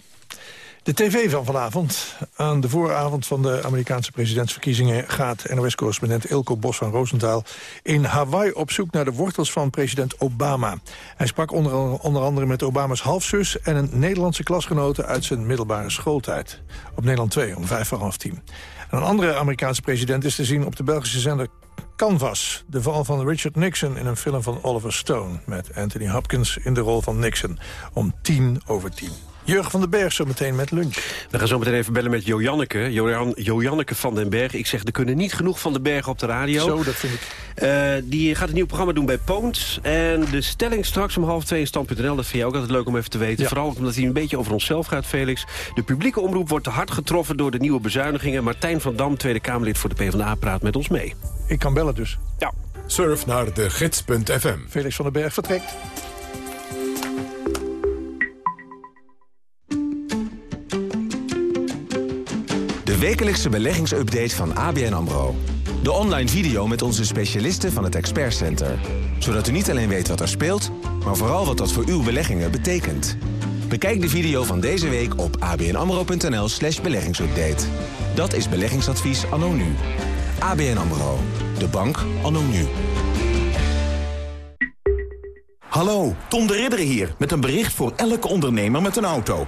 De tv van vanavond. Aan de vooravond van de Amerikaanse presidentsverkiezingen... gaat NOS-correspondent Ilko Bos van Roosentaal in Hawaii op zoek naar de wortels van president Obama. Hij sprak onder, onder andere met Obama's halfzus... en een Nederlandse klasgenote uit zijn middelbare schooltijd. Op Nederland 2 om vijf voor half tien. En een andere Amerikaanse president is te zien op de Belgische zender Canvas. De val van Richard Nixon in een film van Oliver Stone... met Anthony Hopkins in de rol van Nixon. Om tien over tien. Jurgen van den Berg zo meteen met lunch. We gaan zo meteen even bellen met Jo Janneke. Jo Janneke van den Berg. Ik zeg, er kunnen niet genoeg van den Berg op de radio. Zo, dat vind ik. Uh, die gaat een nieuw programma doen bij Poont. En de stelling straks om half twee in stand.nl. Dat vind je ook altijd leuk om even te weten. Ja. Vooral omdat hij een beetje over onszelf gaat, Felix. De publieke omroep wordt te hard getroffen door de nieuwe bezuinigingen. Martijn van Dam, Tweede Kamerlid voor de PvdA, praat met ons mee. Ik kan bellen dus. Ja. Surf naar de gids.fm. Felix van den Berg vertrekt. Wekelijkse beleggingsupdate van ABN AMRO. De online video met onze specialisten van het Expert Center. Zodat u niet alleen weet wat er speelt, maar vooral wat dat voor uw beleggingen betekent. Bekijk de video van deze week op abnamro.nl slash beleggingsupdate. Dat is beleggingsadvies anno nu. ABN AMRO. De bank anno nu. Hallo, Tom de Ridder hier met een bericht voor elke ondernemer met een auto.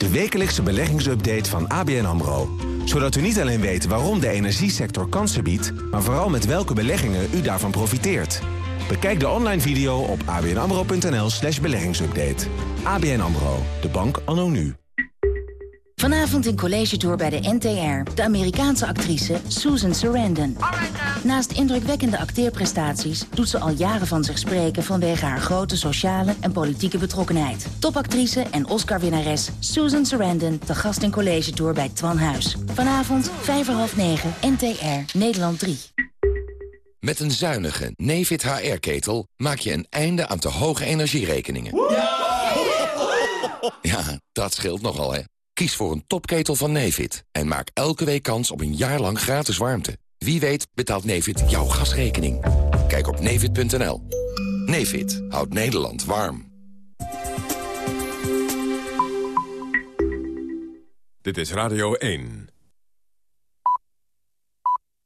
De wekelijkse beleggingsupdate van ABN AMRO. Zodat u niet alleen weet waarom de energiesector kansen biedt... maar vooral met welke beleggingen u daarvan profiteert. Bekijk de online video op abnamro.nl slash beleggingsupdate. ABN AMRO, de bank anno nu. Vanavond in College Tour bij de NTR. De Amerikaanse actrice Susan Sarandon. Naast indrukwekkende acteerprestaties doet ze al jaren van zich spreken... vanwege haar grote sociale en politieke betrokkenheid. Topactrice en Oscar-winnares Susan Sarandon... te gast in College Tour bij Twan Huis. Vanavond, vijf voor half negen, NTR, Nederland 3. Met een zuinige Nefit HR-ketel maak je een einde aan te hoge energierekeningen. Ja, dat scheelt nogal, hè. Kies voor een topketel van Nefit en maak elke week kans op een jaar lang gratis warmte. Wie weet betaalt Nefit jouw gasrekening. Kijk op nefit.nl. Nefit houdt Nederland warm. Dit is Radio 1.